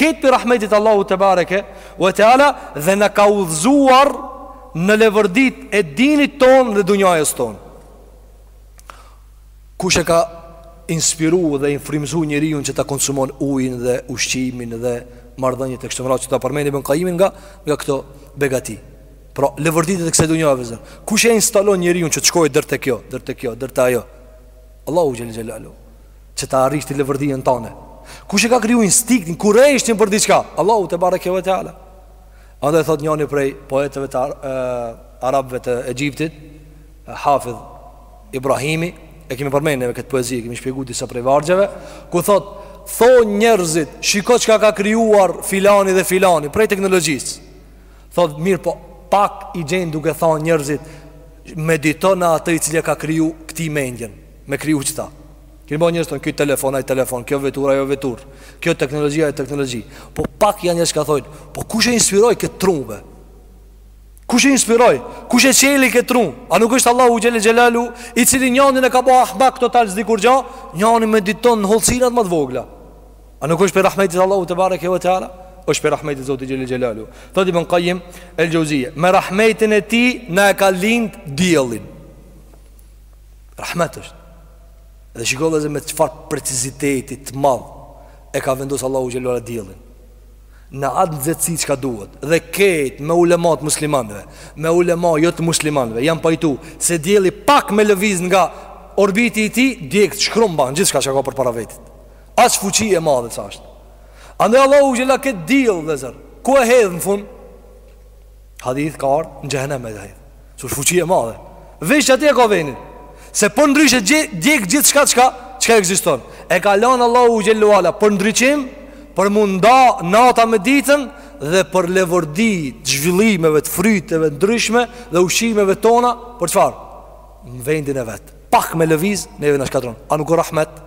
Krejt prej rahmetit Allahut tebareke ve teala Dhe na ka udhzuar Në leverditë e dinit ton dhe dunjajës ton Kush e ka inspiru dhe e ka frymëzu njeriun që ta konsumon ujin dhe ushqimin dhe marrëdhëniet e kështu me radhë, qeta përmend Ibn Kajimi nga, nga këto begati. Pra, leverditë e kësaj dunjaje vllezër. Kush e instalon njeriun që të shkojë deri te kjo, deri te kjo, deri te ajo? Allahu xhel-le xhelaluhu, që ta arrish ti leverdinë tane. Kush e ka kriju instinktin, kureshtjen për diçka? Allahu tebareke ve teala. Andaj thot njani prej poetëve arabëve të Egjiptit, Hafidh Ibrahimi, e kemi përmenë neve këtë poezi, kemi shpjegu disa prej vargjeve, ku thot, thonë njerëzit, shiko çka ka krijuar filani dhe filani, prej teknologjisë. Thot, mirëpo, pak i gjen duke thonë njerëzit, medito në atë i cili ia ka kriju këtij mendjen, me kriju qeta. Kemi bo, njerëz thonë, ky telefon, aj telefon, kjo vetur, ajo vetur, kjo teknologji, ajo teknologji. Po pak janë njerëz çka thojnë, po kush e inspiroi këtë tru be? Kush e inspiroi? Kush e çeli këtë rrugë? A nuk është Allahu xhel-le xhelaluhu i cili njanin e ka ba ahmak total s'di kurgja? Njani mediton në hollësinat më të vogla. A nuk është prej rahmetit të Allahut tebareke ve teala? Është prej rahmetit të Zotit xhel-le xhelaluhu. Thotë Ibn Kajjim el-Xheuzijje, me rahmetin e tij na e ka lind diellin. Rahmet është. Dhe shikoni vëllezër me çfarë preciziteti të madh e ka vendosur Allahu xhelalu diellin. në atë nxehtësi çka duhet dhe krejt me ulemat muslimanve me ulema jo të muslimanve janë pajtu se dielli pak me lëviz nga orbiti i tij djeg shkrum ban gjithçka çka ka përpara vetit aq fuqi e madhe sa është andaj Allahu xhel-le këtë diell vëllezër ku e hedh në fund hadith ka ardh në xhehenem e hedh Se është fuqi e madhe Veç që aty e ka venin Se përndryshe djeg gjithçka çka Çka ekziston E ka lanë Allahu xhel-le ve ala Për ndriçim Për m'u nda nata me ditën Dhe për leverdi të zhvillimeve të fryteve të ndryshme Dhe ushqimeve tona Për çfarë Në vendin e vet Pak me lëviz Neve na shkatrron A nuk o rahmet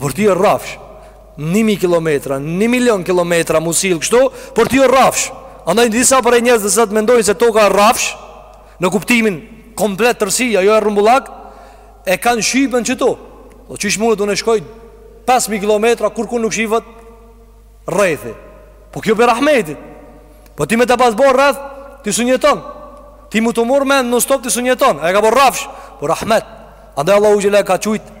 Për ty o rrafsh 1000 kilometra, 1 milion kilometra m'u sill kështu, për ty o rrafsh. Andaj disa prej njerëzve sot mendojnë se toka e rrafsh në kuptimin komplet tërësia, jo e rrumbullak, e kanë shubhen qitu. Po qysh mundet unë shkoj 5.000 kilometra, kurrkund nuk shihet rrethi. Po kjo prej rahmetit. Po ty me ta pas bërë rreth, ti s'un jeton. Ty me t'u marrë mendt nonstop ti s'un jeton. E ka bërë rrafsh, për rahmet. Andaj Allahu xhel-le e ka qujtë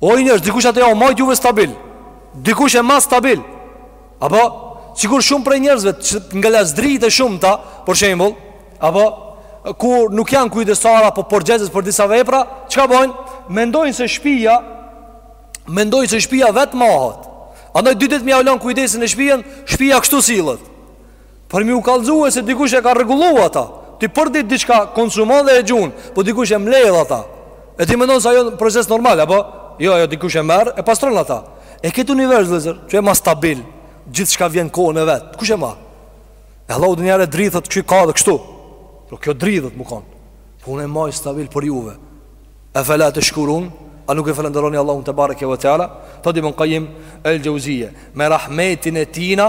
O njerëz, dikush a tu jau majtë juve stabil Dikush e ma stabil Apo, sikur shumë prej njerëzve Nga lazdritë e shumta Për shembull Apo, kur nuk janë kujdestarë Apo përgjegjës për disa vepra Çka bojnë? Mendojnë se shpia Mendojnë se shpia vetë mahet Andaj dy ditë me jau lan kujdesin e shpien Shpia kështu sillet Për m'iu kallzu se dikush e ka rregullu ata Ti për ditë diçka konsumon dhe e gjun Po dikush e mledh ata E ti mendon se ajo o proces normal Apo jo jo dikush e merr e pastron ata E këtë univers vëllezër Që e ma stabil Gjithçka vjen në kohën e vet Kush e ma E Allahu dë dridhet që ka dhe kështu Pra kjo dridhet me kon Po unë e maj stabil për juve Efela teshkurun A nuk e falënderoni Allahun tebareke ve teala Thotë Ibn Kajjim El Xheuzijje Me rahmetin e tij na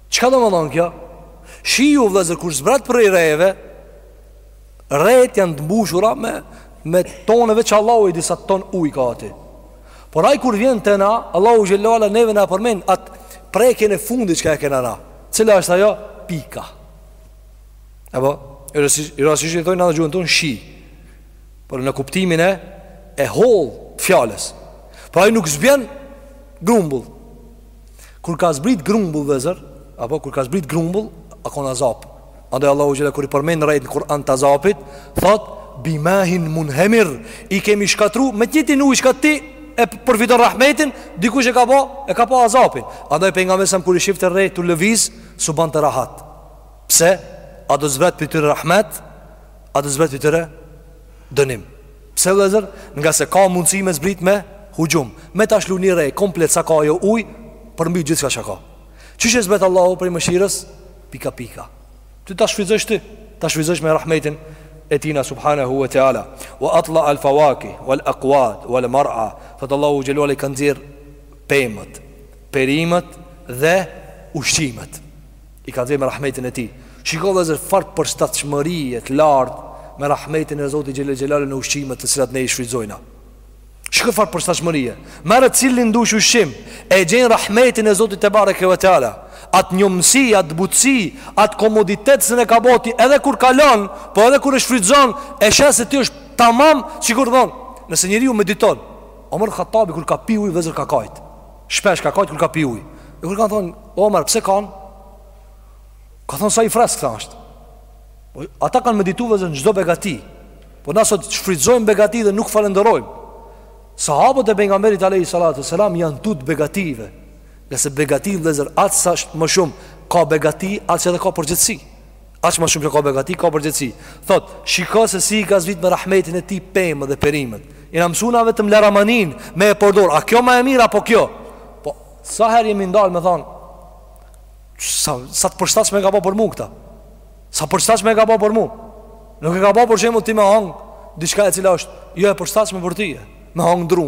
Çka domethanë kjo? Shiu vëllezër kur zbret prej rejeve Rejt janë të mbushura me, me tone veç Allahu e di sa ton uj ka aty Por ai kur vjen te na Allahu xhel-le ve ala neve na përmen atë prekjen e fundit çka e kena na Cila është ajo? Pika Epo, ra shi i thojnë në gjuhën tonë shi Por në kuptimin e e hollë të fjalës Por ai nuk bjen grumbull Kur ka zbrit grumbull vllezër, apo kur ka zbrit grumbull, a kon azap. Andaj Allahu xhele kur i përmend rejt në Kur'an të azapit, thot bimahin munhemir, i kemi shkatru me të njëjtin ujë që ti e përfiton rahmetin, dikush e ka pa, e ka pa azapin. Andaj pejgamberi sa kur i shifte rejt tu lëviz, s'u bante rahat. Pse? A do zbret për tyre rahmet? A do zbret për tyre Dënim. Pse vëllezër? Ngase ka mundësi me zbrit me huxhum, me ta lshu ni re komplet sa ka ajo ujë, përmbyt gjithçka çka ka. Qysh e zbret Allahu prej mëshirës? Pika pika. Ti ta shfrytëzosh ti, ta shfrytëzosh me rahmetin e Tijna subhanahu wa taala. Wa atla al fawakih wal aqwat wal mar'a. Thot Allahu xhelalu ala i ka nxjerr pemët, perimet dhe ushqimet. I ka nxjerrë me rahmetin e tij. Shiko vëllezër far përshtatshmërie të lartë me rahmetin e Zotit xhelel xhelalu në ushqimet të cilat ne i shfrytëzojna. Shiko far përshtatshmërie. Merr cilin dush ushqim, e gjen rahmetin e Zotit te bareke ve teala. At njomësi, at butësi, at komoditet se ne ka boti edhe kur kalon, po edhe kur e shfrytëzon, e sheh se ti është tamam, sikur don, nëse njeriu mediton. Omar Khattabi kur ka pi ujë vëllezër ka kajt. Shpesh ka kajt kur ka pi ujë. E kur i kanë thonë, Omer, pse kan? Ka thonë, sa i fresk këta është. Po, ata kanë meditu vllezër në çdo begati. Po, na sot shfrytzojmë begati dhe nuk falenderojmë. Sahabët e pejgamberit Alejhi Salatu ve Selam janë tut begative. Nëse begati vllezër, aq sa është më shumë, ka begati, aq edhe ka përgjegjësi. Aq më shumë që ka begati, ka përgjegjësi. Thot, shiko se si i ka zbrit me rahmetin e tij pemët dhe perimet. Jena msu na vetëm laramanin me e përdor. A kjo ma e mirë, apo kjo? Po, sa her jemi ndalë me thonë, sa, sa të përshtatshme e ka bo për mu këta? Sa përshtatshme e ka bo për mu? Nuk e ka bo për shembull ti me hangë, diçka e cila është, jo e përshtatshme për ty, me hangë dru.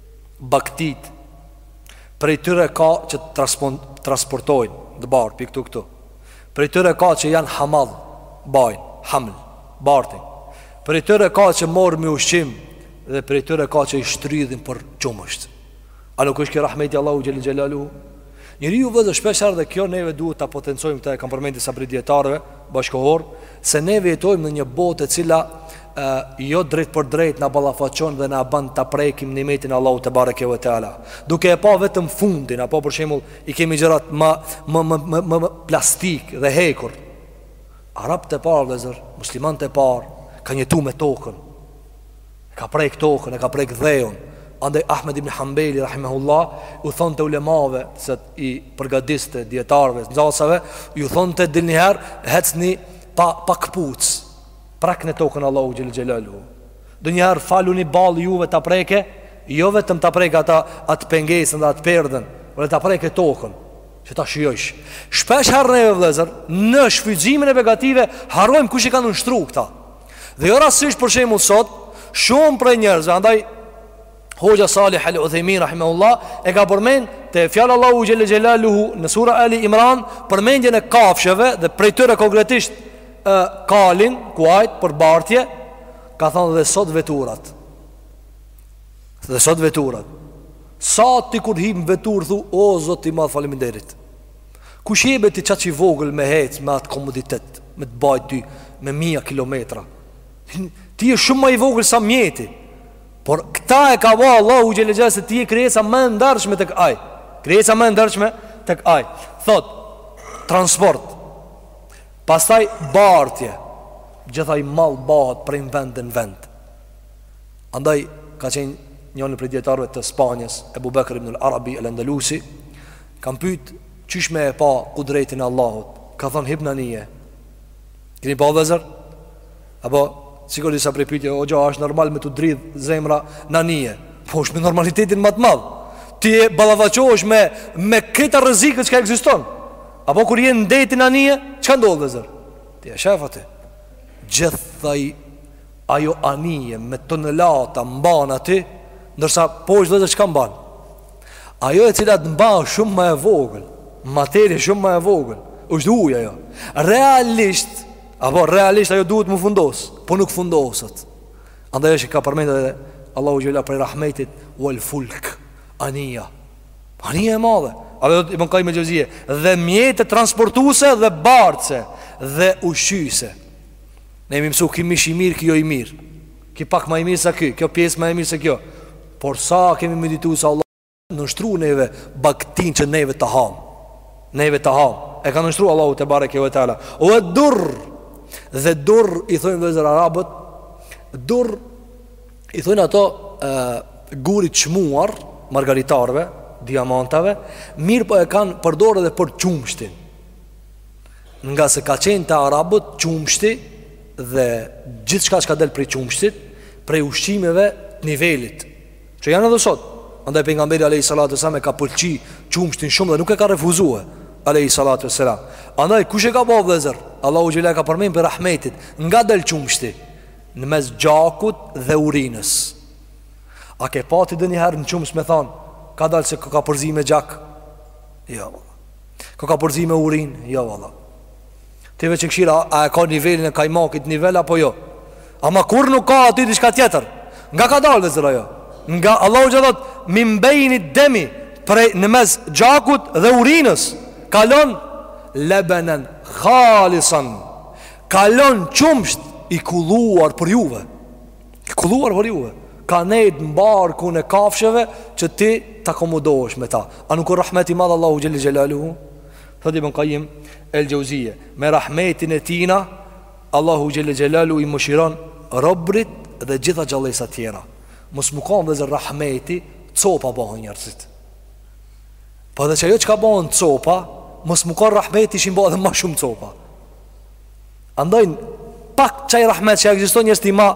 Bagtitë. Prej tyre ka që të transportojnë, të bartë, pi këtu, këtu. Prej tyre ka që janë hamall, bajnë, haml, bartin. Prej tyre ka që morrim ushqim dhe prej tyre ka që i shtrydhin për qumësht. A nuk është ky rahmeti Allahu xhelel xhelaluhu? Njeriu vllezër shpesh herë dhe kjo neve duhet ta potencojmë këtë e kanë përmend disa prej dietarëve bashkohor se neve jetojmë në një botë e cila e, jo drejt për drejt na ballafaqon dhe na bën ta prekim nimetin e Allahut te bareke ve teala duke e pa vetëm fundin apo për shembull i kemi gjërat më më më më, më, më plastik dhe hekur arabët e parë vllezër muslimanët e parë kanë jetu me tokën E ka prek tokën, e ka prek dheun Andaj Ahmed ibn Hanbeli, rahimehullah U thonte ulemave, se i përgadiste, dijetarve, nxënësave Ju thonte ndonjëherë, hecni pa, pa këpuc Prekne tokën Allahu xhelle xhelaluhu Ndonjëherë faluni balli juve ta preke Jo vetëm ta preke ata atë pengesën dhe atë perdhen Por ta preke tokën Që ta shijojsh Shpesh herë neve vllezër Në shfrytzimin e begative Harojmë kush i ka nënshtru këta Dhe jo rastësisht për shembull sot, shumë prej njerëzve, andaj Hoxha Salih el Uthejmin rahimahullah e ka përmend te fjala Allahu xhelle xhelaluhu në sura Ali Imran përmendjen e kafshëve dhe prej tyre konkretisht kalin kuajt për bartje ka thënë dhe sot veturat. Dhe sot veturat. Sa ti kur hip n'vetur thu o zot i madh faleminderit. Kush je be ti kaq i vogël me hec me atë komoditet, me të bajt ty me mija kilometra. Ti je shumë më i vogël sa mjeti. Por këta e ka ba Allahu xhelle xhel se ti je krijeca më e ndershme tek ai. Krijeca më e ndershme tek ai. Thot transport. Pastaj bartje. Gjith ai mall bahet prej një vendi në vend. Andaj ka qenë njëri prej dietarëve të Spanjës, Ebu Bekr ibn al-Arabi al-Andalusi, Kam pyt qysh me e pa kudretin e Allahut, ka thënë hip n'anije. Keni pa vllezër? Apo sigurt disa prej pyetje, hoxha, është normal me t'u dridh zemra në anije. Po është me normalitetin më të madh. Ti ballafaqohesh me këta rreziqe çka ekziston. Apo kur je në det në anije, çka ndodh vllezër? Ti e shef atë. Gjith ajo anije me tonelata mban aty, ndërsa poshtë vllezër çka mban? Ajo e cila të mba shumë më e vogël, materie shumë më e vogël, është uji ajo. Realisht, apo realisht ajo duhet m'u fundos, po nuk fundoset. Andaj është e ka përmend edhe Allahu xhelle prej rahmetit vel fulk, anija. Anija e madhe, a dhe i bënkaj me gjëzije, dhe mjete transportuse dhe bartëse dhe ushqyese. Ne jemi mësu, ky mish i mirë, ky jo i mirë. Ky pak më i mirë se ky, kjo pjesë më e mirë se kjo. Por sa kemi medituar se Allahu nënshtroi neve baktin që neve ta hamë. Neve ta hamë. E ka nënshtruar Allahu tebareke ve teala. Ve durr. Dhe durr i thonë vllezër arabët, durr i thonë ato e, gurit të çmuar margaritarëve, diamantave, mirë po e kanë përdorur edhe për qumështin. Ngase ka qenë te arabët qumshti dhe gjithçka çka del prej qumshtit, prej ushqimeve të nivelit. Që janë edhe sot. Andaj pejgamberi a.s. e ka pëlqy qumshtin shumë dhe nuk e ka refuzu. Alejhi salatu selam Andaj kush e ka bo vlezër Allahu xhelle e ka përmend prej rahmetit Nga del qumshti Në mes gjakut dhe urinës A ke pati ndonjëherë në qumësht me thanë Ka dalë se u ka përzi me gjak Jo U ka përzi me urinë Jo valla Ti veç e kshyr A e ka nivelin e kajmakit nivel apo jo Ama kur nuk ka aty diçka tjetër Nga ka dalë vllezër ajo Nga Allahu xhelle thotë Min bejni demi Prej në mes gjakut dhe urinës Kalon Lebenen Halisan Kalon qumsht I kulluar për juve I kulluar për juve Ka nejt në barkun e kafshëve Që ti të akomodohesh me ta A nuk o rahmeti madh i Allahut xhelle xhelaluhu Thotë ibn Kajim El Xheuzije Me rahmetin e tina Allahu xhelle xhelaluhu i mëshiron Robërit dhe gjitha gjallesat tjera Mos me kan vllezër rahmeti Copa bahen njerëzit Po edhe ajo çka bahen copa Mos me kan rahmeti ishin ba edhe ma shumë copa Andaj pak qaj rahmet që ekziston njerëz ti m'a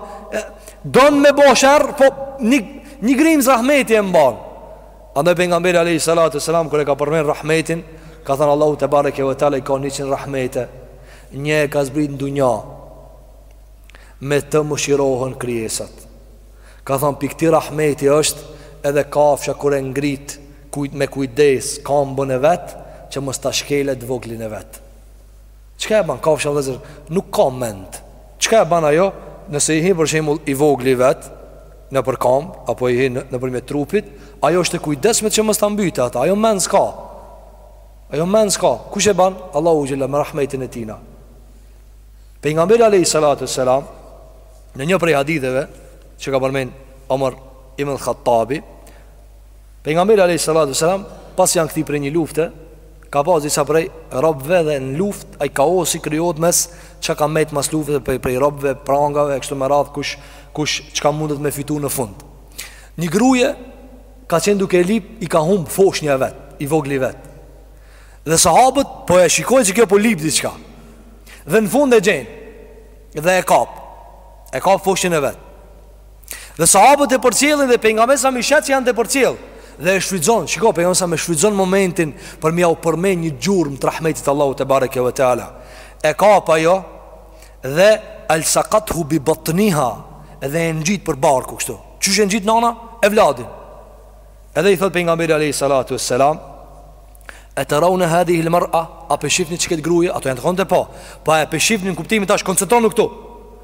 don me bo sherr, po një një grimcë rahmeti e mban. Andaj pejgamberi alejhi salatu selam kur e ka përmend rahmetin, ka thënë Allahu tebareke ve teala i ka 100 rahmete. Një e ka zbrit në dunja me te mëshirohen krijesat. Ka thënë prej këtij rahmeti është edhe kafsha kur e ngrit kuj me kujdes kambën e vet që mos ta shkelë voglin e vet. Çka e ban kafsha vëllezër nuk ka mend çka e ban ajo nëse i hi për shembull i vogli vet nëpër kamb apo i hi nëpërmjet trupit ajo është e kujdesshme që mos ta mbyte ata ajo mend s'ka ajo mend s'ka kush e ban Allahu xhelle me rahmetin e tina pejgamberi alejhi salatu selam në një prej haditheve që e ka përmend Omer ibn Hatabi Pejgamberi alejhi salatu selam pasi janë kthy prej një lufte, ka pas disa prej robve dhe në luftë ai kaosi krijohet mes çka ka mbet mas luftës prej prej robve, prangave kështu me radh kush kush çka mundet me fitu në fund. Një gruje ka qenë duke lip i ka humb foshnja e vet, i vogli vet. Dhe sahabët po e shikojnë që kjo po lip diçka. Dhe në fund e gjen. Dhe e kap. E kap foshnjën e vet. Dhe sahabët e përcjellin dhe pejgamberi sam e sheh që janë tu e përcjell. Dhe e shfrytëzon, shiko pejgamberi sam e shfrytëzon momentin për me jau përmend një gjurmë të rahmetit të Allahut tebareke ve teala. E ka apo jo? Dhe al saqathu bi batniha, edhe e ngjit për barku kështu. Qysh e ngjit nana evladin. Edhe i thot pejgamberi alayhi salatu wassalam, E teraune hadhihil mer'a, a pe shifni qët gruje, ato janë tu e pa, po a pe shifni në kuptimin tash, koncentronu këtu,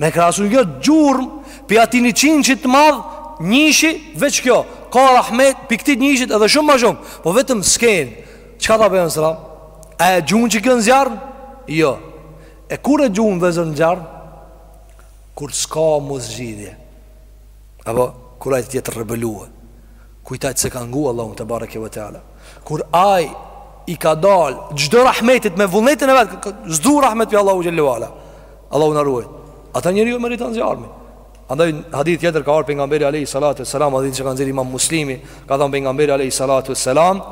Me krahasu një gjurmë Prej atij njëqindshit të madh Njëshi veç kjo Ka rahmet prej këtij njëshit edhe shumë ma shumë Po vetëm skenë Çka të bëjë s'ra A e gjun që kjo në zjarm Jo E kur e gjun vëllezër në zjarm Kur s'ka mo zgjidhje Apo Kur ai të jetë rebelu Kur ai se ka ngu Allahun tebareke ve teala Kur ai i ka dal çdo rahmetit me vullnetin e vet S'du rahmet prej Allahut xhelle ve ala Allahu na ruajt. Atëherë njeriu meriton zjarmin. Andaj hadith tjetër ka ardh pejgamberi alayhi salatu selam hadith që ka nxjerrë Imam Muslimi, ka thënë pejgamberi alayhi salatu selam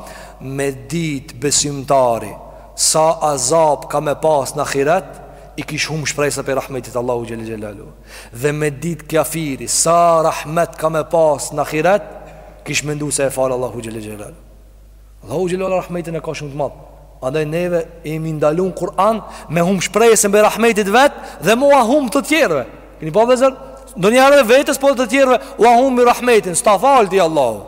me dit besimtari sa azab ka me pas në ahiret i kish hum shpresa prej rahmetit Allahut xhel xelalu. Dhe me dit kafiri sa rahmet ka me pas në ahiret kish mendu se e fal Allahu xhel xelalu. Allahu xhelal xhelalu rahmetin e ka shumë të madh. Andaj neve e kemi ndalun në Kur'an me hum shpresën prej rahmetit vet dhe me ua hum të tjerëve. Keni pa vëllezër? Ndonjëherë edhe vetes po të tjerëve ua humim rahmetin, s'ta fal ti Allahu.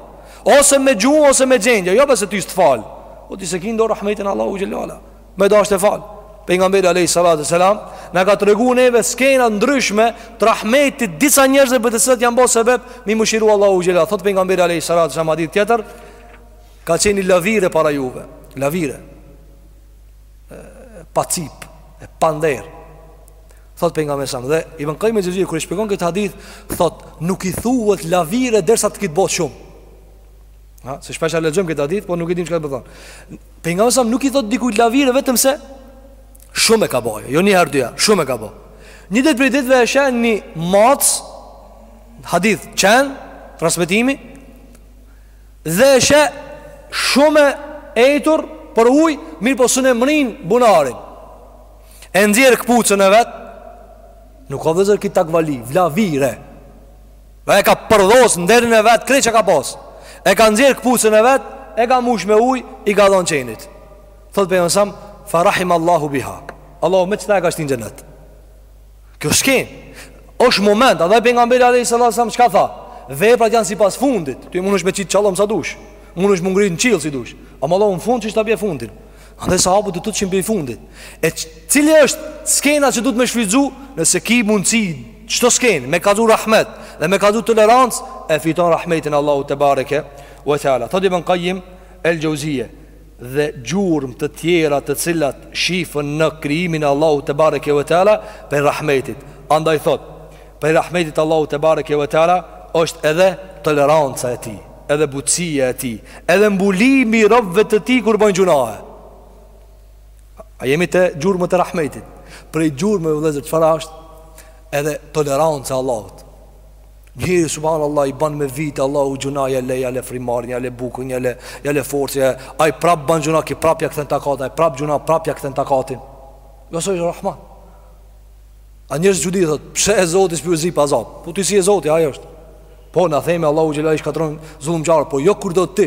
Ose me gjuhë ose me gjendje, jo pse ti s'të fal. Po ti s'e ki n'dorë rahmetin e Allahut xhelala. Me dasht e fal. Pejgamberi alayhi salatu selam na ka tregu neve skena të ndryshme të rahmetit disa njerëzve prej të cilat janë bërë sebeb me i mëshiru Allahu xhelala. Thot pejgamberi alayhi salatu selam hadith tjetër, Ka qenë një lavire para juve Lavire Pacipë E pandershme Thot pejgamberi sam Dhe Ibn Kajjim Xhevzi Kur e shpjegon këtë hadith Thot nuk i thuhet lavire Dersa ta ket bo shumë Ha, se shpesh e lexojmë këtë hadith, por nuk e dim çka do të thotë. Pejgamberi sam nuk i thot dikujt lavire vetëm se shumë e ka bo, jo një herë dyja, shumë e ka bo. Një ditë prej ditëve e sheh një macë hadith qen transmetimi Dhe e sheh shumë e etur për ujë, mirëpo s'un e mrrin bunarin. E nxjerr këpucën e vet. Nuk ka vëllezër kjo takvallëk, lavire. Dhe e ka përdhos nderin e vet, krejt çka ka pas. E ka nxjerr këpucën e vet, e ka mush me ujë, i ka dhon qenit. Thot pejgamberi sam, fa rahima Allahu biha. Allahu me qëta e ka shti n'xhenet. Kjo skenë, është moment, a dhe pejgamberi alejhi salatu selam, çka tha? Veprat janë sipas fundit, ti munesh me qitë çallëm sa dush, munesh m'u ngrit në qiell si dush, ama në fund qysh ta bje fundin, a dhe sahabu dhe të të qimë bje fundit, e cili është skena që duhet me shfrytëzu, nëse ki mundësi, qëto skenë, me kallzu rahmet, dhe me kallzu tolerancë, e fiton rahmetin e Allahut tebareke ve teala, thotë Ibn Kajim el Xhevzije, dhe gjurmë të tjera të cilat shifen në krijimin e Allahut tebareke ve teala prej rahmetit andaj thotë prej rahmetit të Allahut tebareke ve teala është edhe toleranca e tij edhe butësia e tij edhe mbulimi i robëve të tij kur bëjnë gjunahe a jemi te gjurmët e rahmetit prej gjurmëve vëllezër çfarë është edhe toleranca e Allahut Njeri subhan Allah i ban me vite Allahut gjunah ja le ja le frymarrjen ja le bukën ja le ja le forcën ai prap ban gjunah ky prap ja kthen takatin ai prap gjunah prap ja kthen takatin. Qësoj është Rahman. A njerëzit çudi thotë, pse e Zoti s'po zi pa zot? Po ti s'je Zoti, ai është. Po na themi Allahu xhel i shkatërron zullumqarët, po jo kur do ti.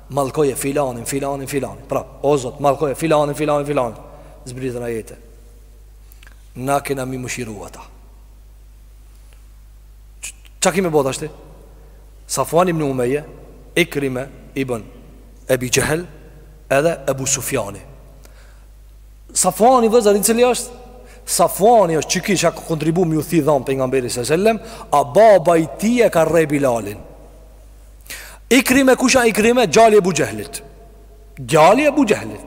Mallkoje filanin, filanin, filanin. Pra, o Zot, mallkoje filanin, filanin, filanin. Zbritën ajete. Na kena me i mëshiru ata. Çka ki me bo tashti? Safuan ibn Umeje, Ikrime ibn Ebi Xhehel, edhe Ebu Sufjani. Safuani vëllezër, i cili është? Safuani është që kish kontribu me iu thy dhambi pejgamberit ve sellem, a baba i tij e ka rreh Bilalin. Ikrime kush â Ikrime djali Ebu Xhehlit. Djali Ebu Xhehlit.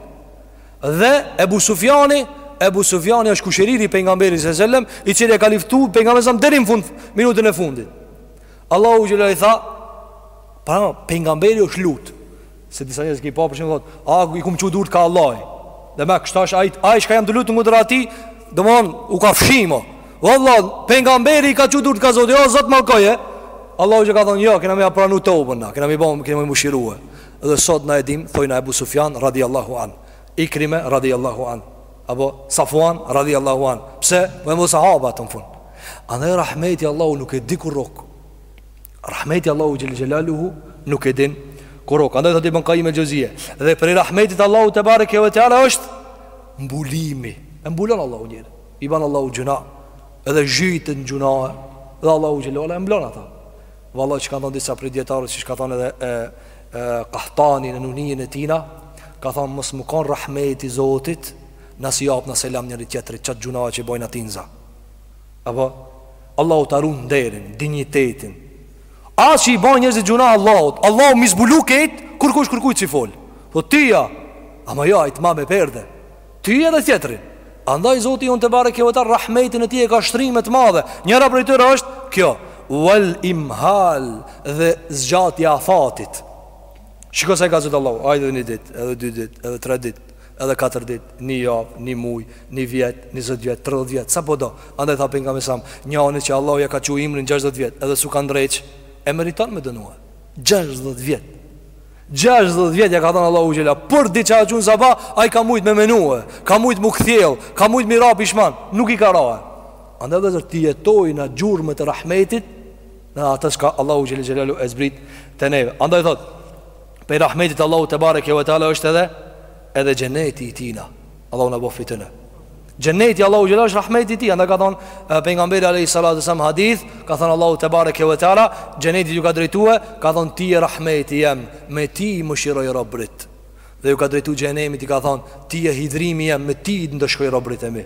Dhe Ebu Sufjani, Ebu Sufjani është kushëriri i pejgamberit sallallahu alajhi wasallam, i cili e ka luftuar pejgamberin sa deri në fund, minutën e fundit. Allahu xhel i tha, "Pra, pejgamberi është lut." Se disa njerëz ki pa për shembull thotë, "A i kom çu durt ka Allahu." Dhe me kështu është ai, ai çka jam të lutur kundër atij, domethonë u ka fshimo. Valla pejgamberi i ka çu durt ka Zoti, "O Zot mallkoje." Allahu xhel ka thonë, "Jo, kena me ia pranu toben na, kena me bo, kena me mëshirue." Dhe sot na e dim, thonë Ebu Sufjan radhiyallahu an, Ikrime radhiyallahu an, apo Safuan radhiyallahu an. Pse? Po jan bo sahaba në fund. Andaj rahmeti i Allahut nuk e di kur rrok. Rahmeti i Allahut xhel xhelaluhu nuk e din kur rrok. Andaj thotë Ibn Kajim Xhevzije. Dhe prej rahmetit Allahut tebareke ve teala është mbulimi. E mbulon Allahu njerin. I ban Allahut gjunah. Edhe zhyt n'gjunah. Dhe Allahu xhel xhelaluhu e mblon ata. Valla çka kanë thonë disa prej dijetarëve Çka ka thonë edhe e, e, Kahtani në Nunijen e tina Ka thonë mos me konë rahmeti i Zotit Na s'i japim selam njëri-tjetrit Qato gjunah që i bojmë na tinza Apo, Allahu ta run nderin, dinjitetin A si i banë njerëzit gjuna Allahut Allahu me i zbulu krejt, kërkush kërkuj s'i fol Thot tija, ama jo, ai t'ma me perde Ty edhe tjetrin Andaj Zoti jonë tebareke ve teala Rahmetin e tij e ka shtrime të madhe Njëra prej tyre është kjo Wal imhal dhe zgjatja e afatit Shiko sa e ka zgjatë Allahu Hajde edhe një dit, edhe dy dit, edhe tre dit Edhe katër ditë, ni javë, ni mujë, ni vjet, njëzet vjet, tridhjetë vjet, sa po do. Andaj tha pejgamberi a.s., Njani që Allahu ja ka çu imrin gjashtëdhjetë vjet, edhe s'u ka ndreq, e meriton me dënue. Gjashtëdhjetë vjet. Gjashtëdhjetë vjet ja ka dhënë Allahu xhele, për diçka e ka çu në saba, ai ka mujt me menue, ka mujt mu kthjell, ka mujt mi ra pishman, nuk i ka rae. Andaj vllezër ti jeto në gjurmët e rahmetit, në atë çka Allahu xhele xhelalu e zbrit te neve. Andaj thotë, Prej rahmetit të Allahut tebareke ve teala është edhe edhe xheneti i tina. Allahu na bëftë tonë. Xheneti Allahut xhele është rahmeti i tij, andaj ka thon pejgamberi alejhi salatu selam hadith, ka thon Allahu tebareke ve teala, xhenetit ju ka drejtue, ka thon ti je rahmeti jem, me ty i mëshiroj robrit. Dhe ju ka drejtu xhehenemit i ka thon ti je hidhrimi jem, me ty i ndëshkoj robrit e mi.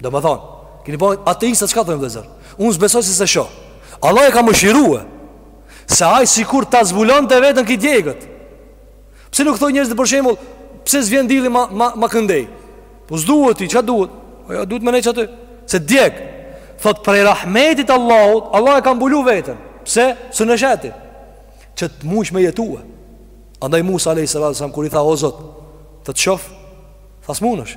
Domethonë, keni pa ateistat çka thonë vllezër? Unë s'besoj se s'e shoh. Allah e ka mëshirue, se ai sikur ta zbulonte veten u ki djegët. Pse nuk thojnë njerëzit për shembull, pse s'vjen dielli ma, ma, ma këndej? Po s'duhet ti, çka duhet? Po ja, duhet me nejtë qaty, se t'djeg. Thot prej rahmetit Allahut, Allah e ka mbulu veten. Pse? Se s'e sheh ti. Që të mujsh me jetue. Andaj Musa a.s. kur i tha o zot, të të shof, tha s'munesh.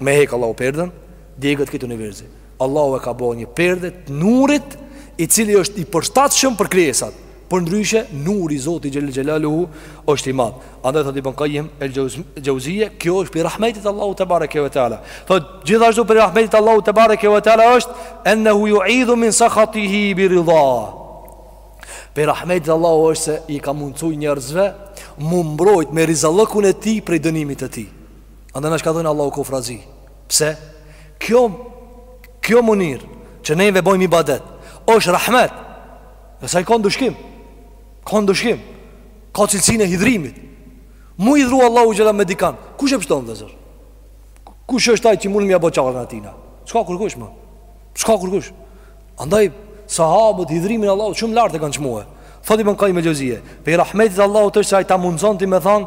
Me hek Allahu perden, digjet krejt universi. Allahu e ka bo një perde të nurit, i cili është i përshtatshëm për krijesat. Përndryshe, nuri Zotit xhele xhelaluhu, është i madhë. Andaj thotë Ibn Kajim el Xhevzije, kjo është prej rahmetit Allahut tebareke ve teala. Thotë, gjithashtu prej rahmetit Allahut tebareke ve teala është, ennehu juidhu min sakhatihi bi ridha. Prej rahmetit Allahut është se i ka mundësu njerëzve, mu mbrojt me rizallëkun e tij prej dënimit të tij. Andaj na çka thojm Allahu koftë razi. Pse? Kjo, kjo mënyrë që neve bojmë ibadet, është rahmet. Se ai ka ndëshkim. Ka ndëshkim. Ka cilësinë e hidhrimit. Mu hidhru Allahu xhele me dikan. Kush e pështon vllezër? Kush është ai që mund m'ja bo çaren atina? S'ka kërkush më? S'ka kërkush? Andaj, sahabët, hidhrimin e Allahut, shumë lartë e kanë çmue. Thot Ibn Kajim Xhevzije. Prej rahmetit Allahut është se ai ta mundëson ti me thanë,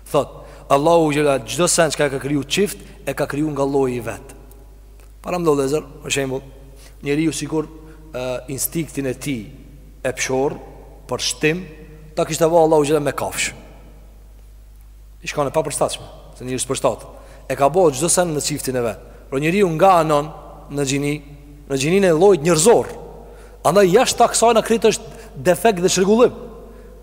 Thotë, Allahu xhele, çdo send çka e ka kriju çift, e ka kriju nga lloji i vet. Paramendo vllezër, për shembull, njeriu sikur e, instiktin e tij epshor për shtim, ta kishte ba Allahu xhele me kafsh. Ish kan e papërshtatshme, se njeriu s'përshtat. E ka bo çdo send në çiftin e vet. Por njeriu nga anon në gjini, në gjinin e llojit njerëzor. Andaj jashtë të kësajna krejt është defekt dhe çrregullim.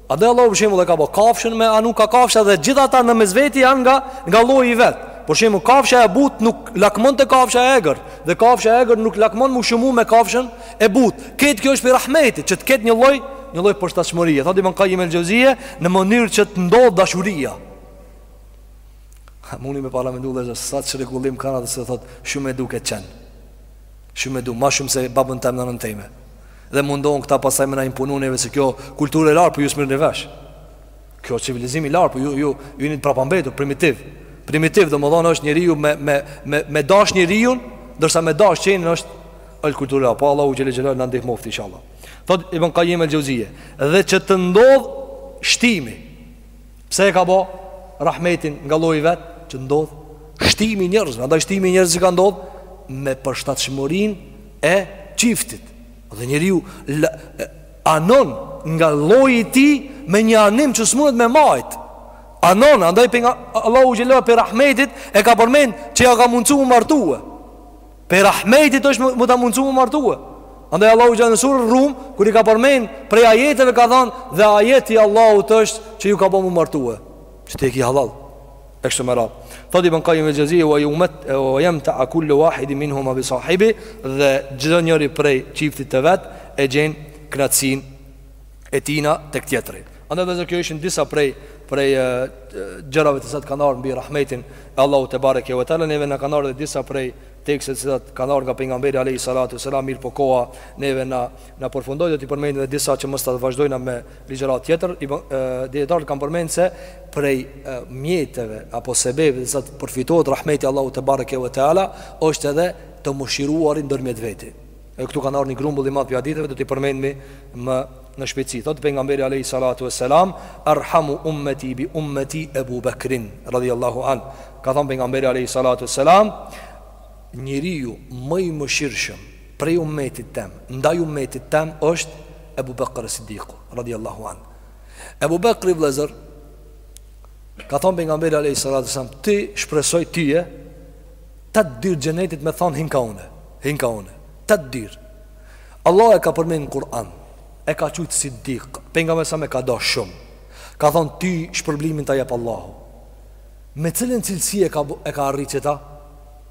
Edhe Allahu për shembull e ka bo kafshën me anu kah kafsha dhe gjithë ata në mes veti janë nga, nga lloji i vet. Për shembull kafsha e butë nuk lakmon te kafsha e egër dhe kafsha e egër nuk lakmon m'u shumu me kafshën e butë. Krejt kjo është prej rahmetit që të ketë një lloj, një lloj përshtatshmërie. Thotë Ibn Kajim el-Xhevzije në mënyrë që të ndodhë dashuria. Muni me paramendu vllezër, sa çrregullim kanë ata se thotë shumë e du kët qen. Shumë e du, ma shumë se babën tem e nanën teme. Dhe mundohen këta pasaj me na imponu neve se kjo kulturë e lartë, po ju s'merrni vesh. Kjo civilizim i lartë, po ju, ju, ju jeni të prapambetur, primitiv. Primitiv, domethonë është njeriu me, me, me, me dash njeriun, ndërsa me dash qenin është është kulturë e lartë. Po Allahu xhele xhelal na ndihmoftë, inshallah. Thot, Ibn Kajim el-Xhevzije. Dhe që të ndodh shtimi. Pse e ka bo rahmetin nga lloji vet, që ndodh shtimi njërzve. Andaj shtimi njërzve që ka ndodh me përshtatshmërinë e çiftit dhe njeriu anon nga lloji i tij me një anim që s'munet me majt. Anon, andaj për nga Allahu xhele prej rahmetit e ka përmen që ja ka mundësu m'u martue. Prej rahmetit është me ta mundësu m'u martue. Andaj Allahu xhele në sure Rum, kur i ka përmen prej ajeteve ka thanë dhe ajet i Allahut është që ju ka bo m'u martue. Që ti e ki hallall. e kështu me radhë. Thot Ibn Kajim el-Xhevzije wa yamta kullu wahid minhuma bi sahibi dhe çdo njëri prej çiftit të vet e gjen kënaqësinë e tina tek tjetri. Andaj vllezër kjo ishin disa prej prej gjërave të cilat kanë ardhur mbi rahmetin e Allahut tebareke ve teala neve na kanë ardhur dhe disa prej tekste të cilat kanë ardhur nga pejgamberi alayhi salatu selam mirëpo koha neve na na përfundoi do t'i përmendim edhe disa që mos ta vazhdojna me ligjëratë tjetër, dijetarët kanë përmend se prej mjeteve, apo sebebeve të cilat përfitohet rahmeti i Allahut tebareke ve teala, është edhe të mëshiruarit ndërmjet veti. E këtu kanë ardh një grumbull i madhë prej haditheve, do t'i përmendim më në shpejtësi. Thotë Pejgamberi Alehi Salatu e Selam, Arhamu ummeti bi ummeti Ebu Bekrin, radijallahu anh. Ka thonë Pejgamberi Alehi Salatu e Selam, njeriu më i mëshirshëm, Prej ummetit tem, ndaj ummetit tem është Ebu Bekr es-Siddiku, radijallahu an. Ebu Bekrit, vllezër, ka thonë pejgamberi alejhi salatu selam, ti shpresoj tyje, te tetë dyert e xhenetit me thanë hin ka unë, hin ka unë, tetë dyer. Allahu e ka përmenë në Kur'an, e ka qujtë Siddik, pejgamberi a.s. e ka dashë shumë, ka thonë ty shpërblimin ta jap Allahu. Me cilën cilësi e ka, e ka arrit qeta?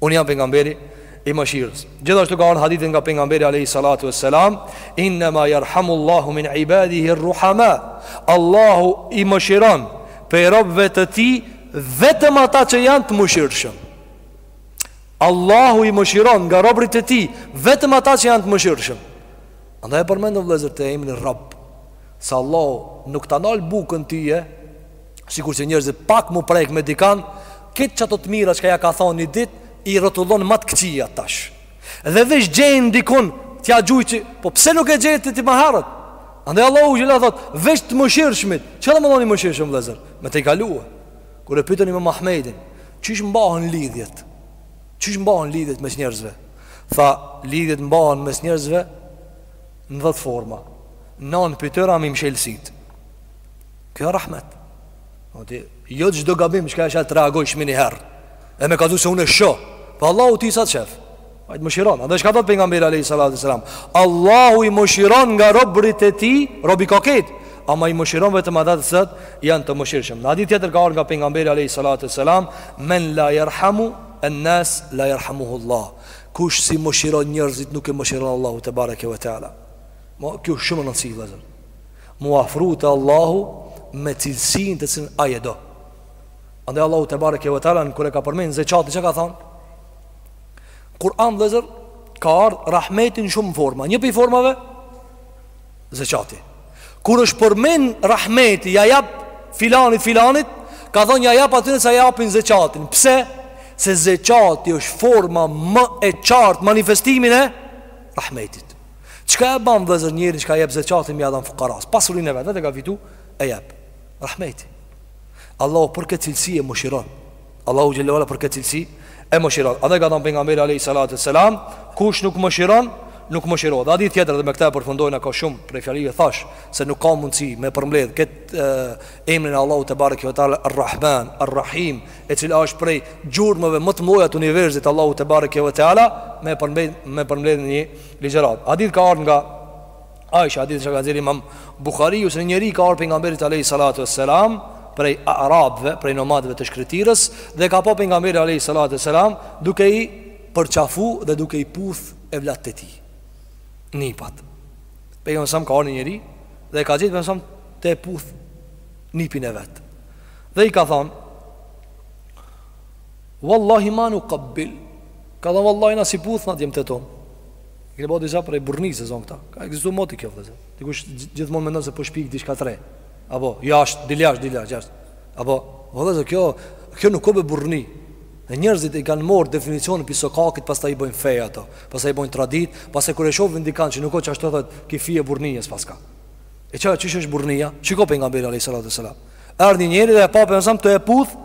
Unë jam pejgamberi i mëshirës. Gjithashtu ka ardh në hadithin nga pejgamberi alayhi salatu vesselam, inna ma yarhamu Allahu min ibadihi ar-ruhama. Allahu i mëshiron prej robëve të tij vetëm ata që janë të mëshirshëm. Allahu i mëshiron nga robërit e tij vetëm ata që janë të mëshirshëm. Andaj e përmendëm vëllezër te emri Rabb. Se Allahu nuk ta nal bukën tyje sikur se njerëzit pak mu prek me dikan, këtë që të të mira që ia ka thonë një dit, i rrotullon në të këqija tash. Dhe veç gjen dikun t'ia gjujë, po pse nuk e gjejte ti ma herët? Andaj Allahu xhelle thot, veç të mëshirshmit, çka do me thanë i mëshirshëm vllezër? Me tejkalue, kur e pytën imam Ahmedin, qysh mbahen lidhjet? Qysh mbahen lidhjet mes njerëzve? Tha, lidhjet mbahen mes njerëzve në dhetë forma. Nanë prej tyne me i mshelë sytë. Kjo rahmeti. O ti, jo çdo gabim që ta shohësh të reagojsh menjëherë. E më ka thënë se unë e shoh. Po Allahu ty sa t'sheh. Ai mëshiron. Andaj çka thot pejgamberi alayhi salatu sallam? Allahu i mëshiron nga robërit e tij, rob i ka krejt. Ama i mëshiron vetëm ata të cilët janë të mëshirshëm. Në hadith tjetër ka ardhur nga pejgamberi alayhi salatu sallam, men la yarhamu an-nas la yarhamuhu Allah. Kush si mëshiron njerëzit nuk e mëshiron Allahu tebareke ve teala. Me kujdes shumë në cilësinë. mu afru te Allahu me cilësinë të cilën aj e do. Andaj Allahu tebareke ve teala, kur e ka përmenë zeqatin çka ka thanë, n'Kur'an vllezër ka ardhë rahmeti n'shumë forma, një prej formave, zeqati. Kur është përmenë rahmeti, ja jap filanit, filanit, ka thonë ja jap atyne që japin zeqatin. Pse? Se zeqati është forma më e qartë e manifestimit të rahmetit. Çka e bën vllezër njeriun që jep zekatin me ia dhanë fukaras? Pasurin e vet, vetë e ka fitu e jep. Rahmeti. Allahu për këtë cilësi e mëshiron. Allahu xhelle ve ala për këtë cilësi e mëshiron. Andaj ka thënë pejgamberi alayhi salatu selam, kush nuk mëshiron, nuk mëshirohet. Dhe hadith tjetër dhe me këtë e përfundojmë ka shumë prej fjalëve thash se nuk ka mundësi me përmbledh këtë emër e Allahut tebareke ve teala Ar-Rahman, Ar-Rahim, e cila është prej gjurmëve më të mëdha të universit Allahut tebareke ve teala me përmbledh me përmbledh një ligjëratë. Hadith ka ardhur nga Aisha, hadith që ka nxjerrë Imam Buhariu se një njeri i ka ardhur pejgamberit alayhi salatu wassalam prej arabëve, prej nomadëve të shkretirës dhe ka pa pejgamberin alayhi salatu wassalam duke i përqafu dhe duke i puth evlatët e tij. Nipat. Pejgamberi a.s. ka ardhur një njeri dhe ka gjet Pejgamberin a.s. te e puth nipin e vet. Dhe i ka thënë Wallahi ma nukabbil Ka thonë wallahi na s'i puthna djemte ton E kanë bo disa prej burrnisë e zonë këta Ka ekzistu moti kjo vllezër Dikush gjithmon menon se po shpik diçka t're Apo, jasht, dil jasht, dil jasht Apo, vllezër, kjo, kjo nuk o be burrni Dhe njerëzit i kanë morrë definicionin prej sokakit pastaj i bëjnë fe ato Pastaj i bëjnë traditë Pastaj kur e shofin dikan që nuk o qashtu thot Ky fije burrnie s'paska E çka është burrnia Që ka Pejgamberi a.s. Erdh një njeri dhe e pa Pejgamberin a.s. te e puth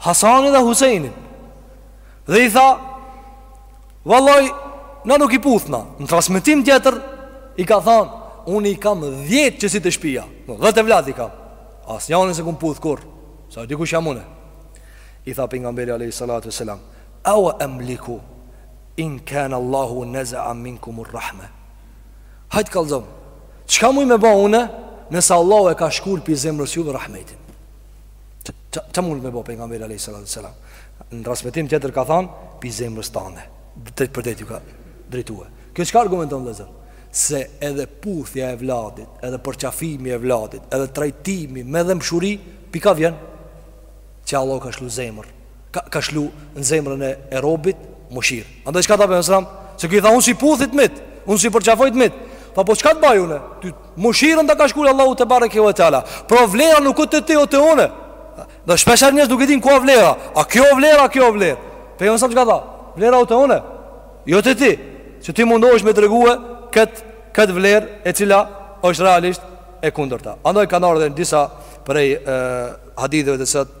Hasanin dhe Huseinin Dhe i tha Vallahi Na nuk i puthna Në transmetim tjetër I ka than Unë i kam dhjetë qësi te shpia Dhjetë evlad i kam Asnjanin s'e kum puth kurr S'e di kush jam une I tha Pejgamberi Alehi Salatu Selam Awa emliku In kan Allahu nezea minkumur rahme Hajt kallzom Çka muj me ba une Nëse Allahu e ka shkul pi zemrës juve rahmetin Çka mund me bo Pejgamberi a.s. Në transmetim tjetër ka than Pi zemrës tane Drejtpërdrejt ju ka drejtue Kjo çka argumenton vllezër Se edhe puthja e evladit Edhe përqafimi i evladit Edhe trajtimi me dhembshuri Pi kah vjen Që Allah ka shlu zemrë Ka, ka shlu në zemrën e, e robit Mëshirë Andaj çka tha Pejgamberi a.s. Se ky i tha unë s'i puthi t'mit Unë s'i përqafoj t'mit Pa po çka të baj une Ty Mushirën ta ka shkul Allahu tebareke ve teala. Pra vlera nuk o te ti o te unë. De shpeshherë njerëz nuk e din ku a vlera. A kjo vlerë, a kjo vlerë. Pejgamberi a.s. çka tha. Vlera o te unë. Jo te ti. Që ti mundohesh me tregue kët kët vlerë e cila është realisht e kundërta. Andaj kanë ardhur disa prej haditheve të cilat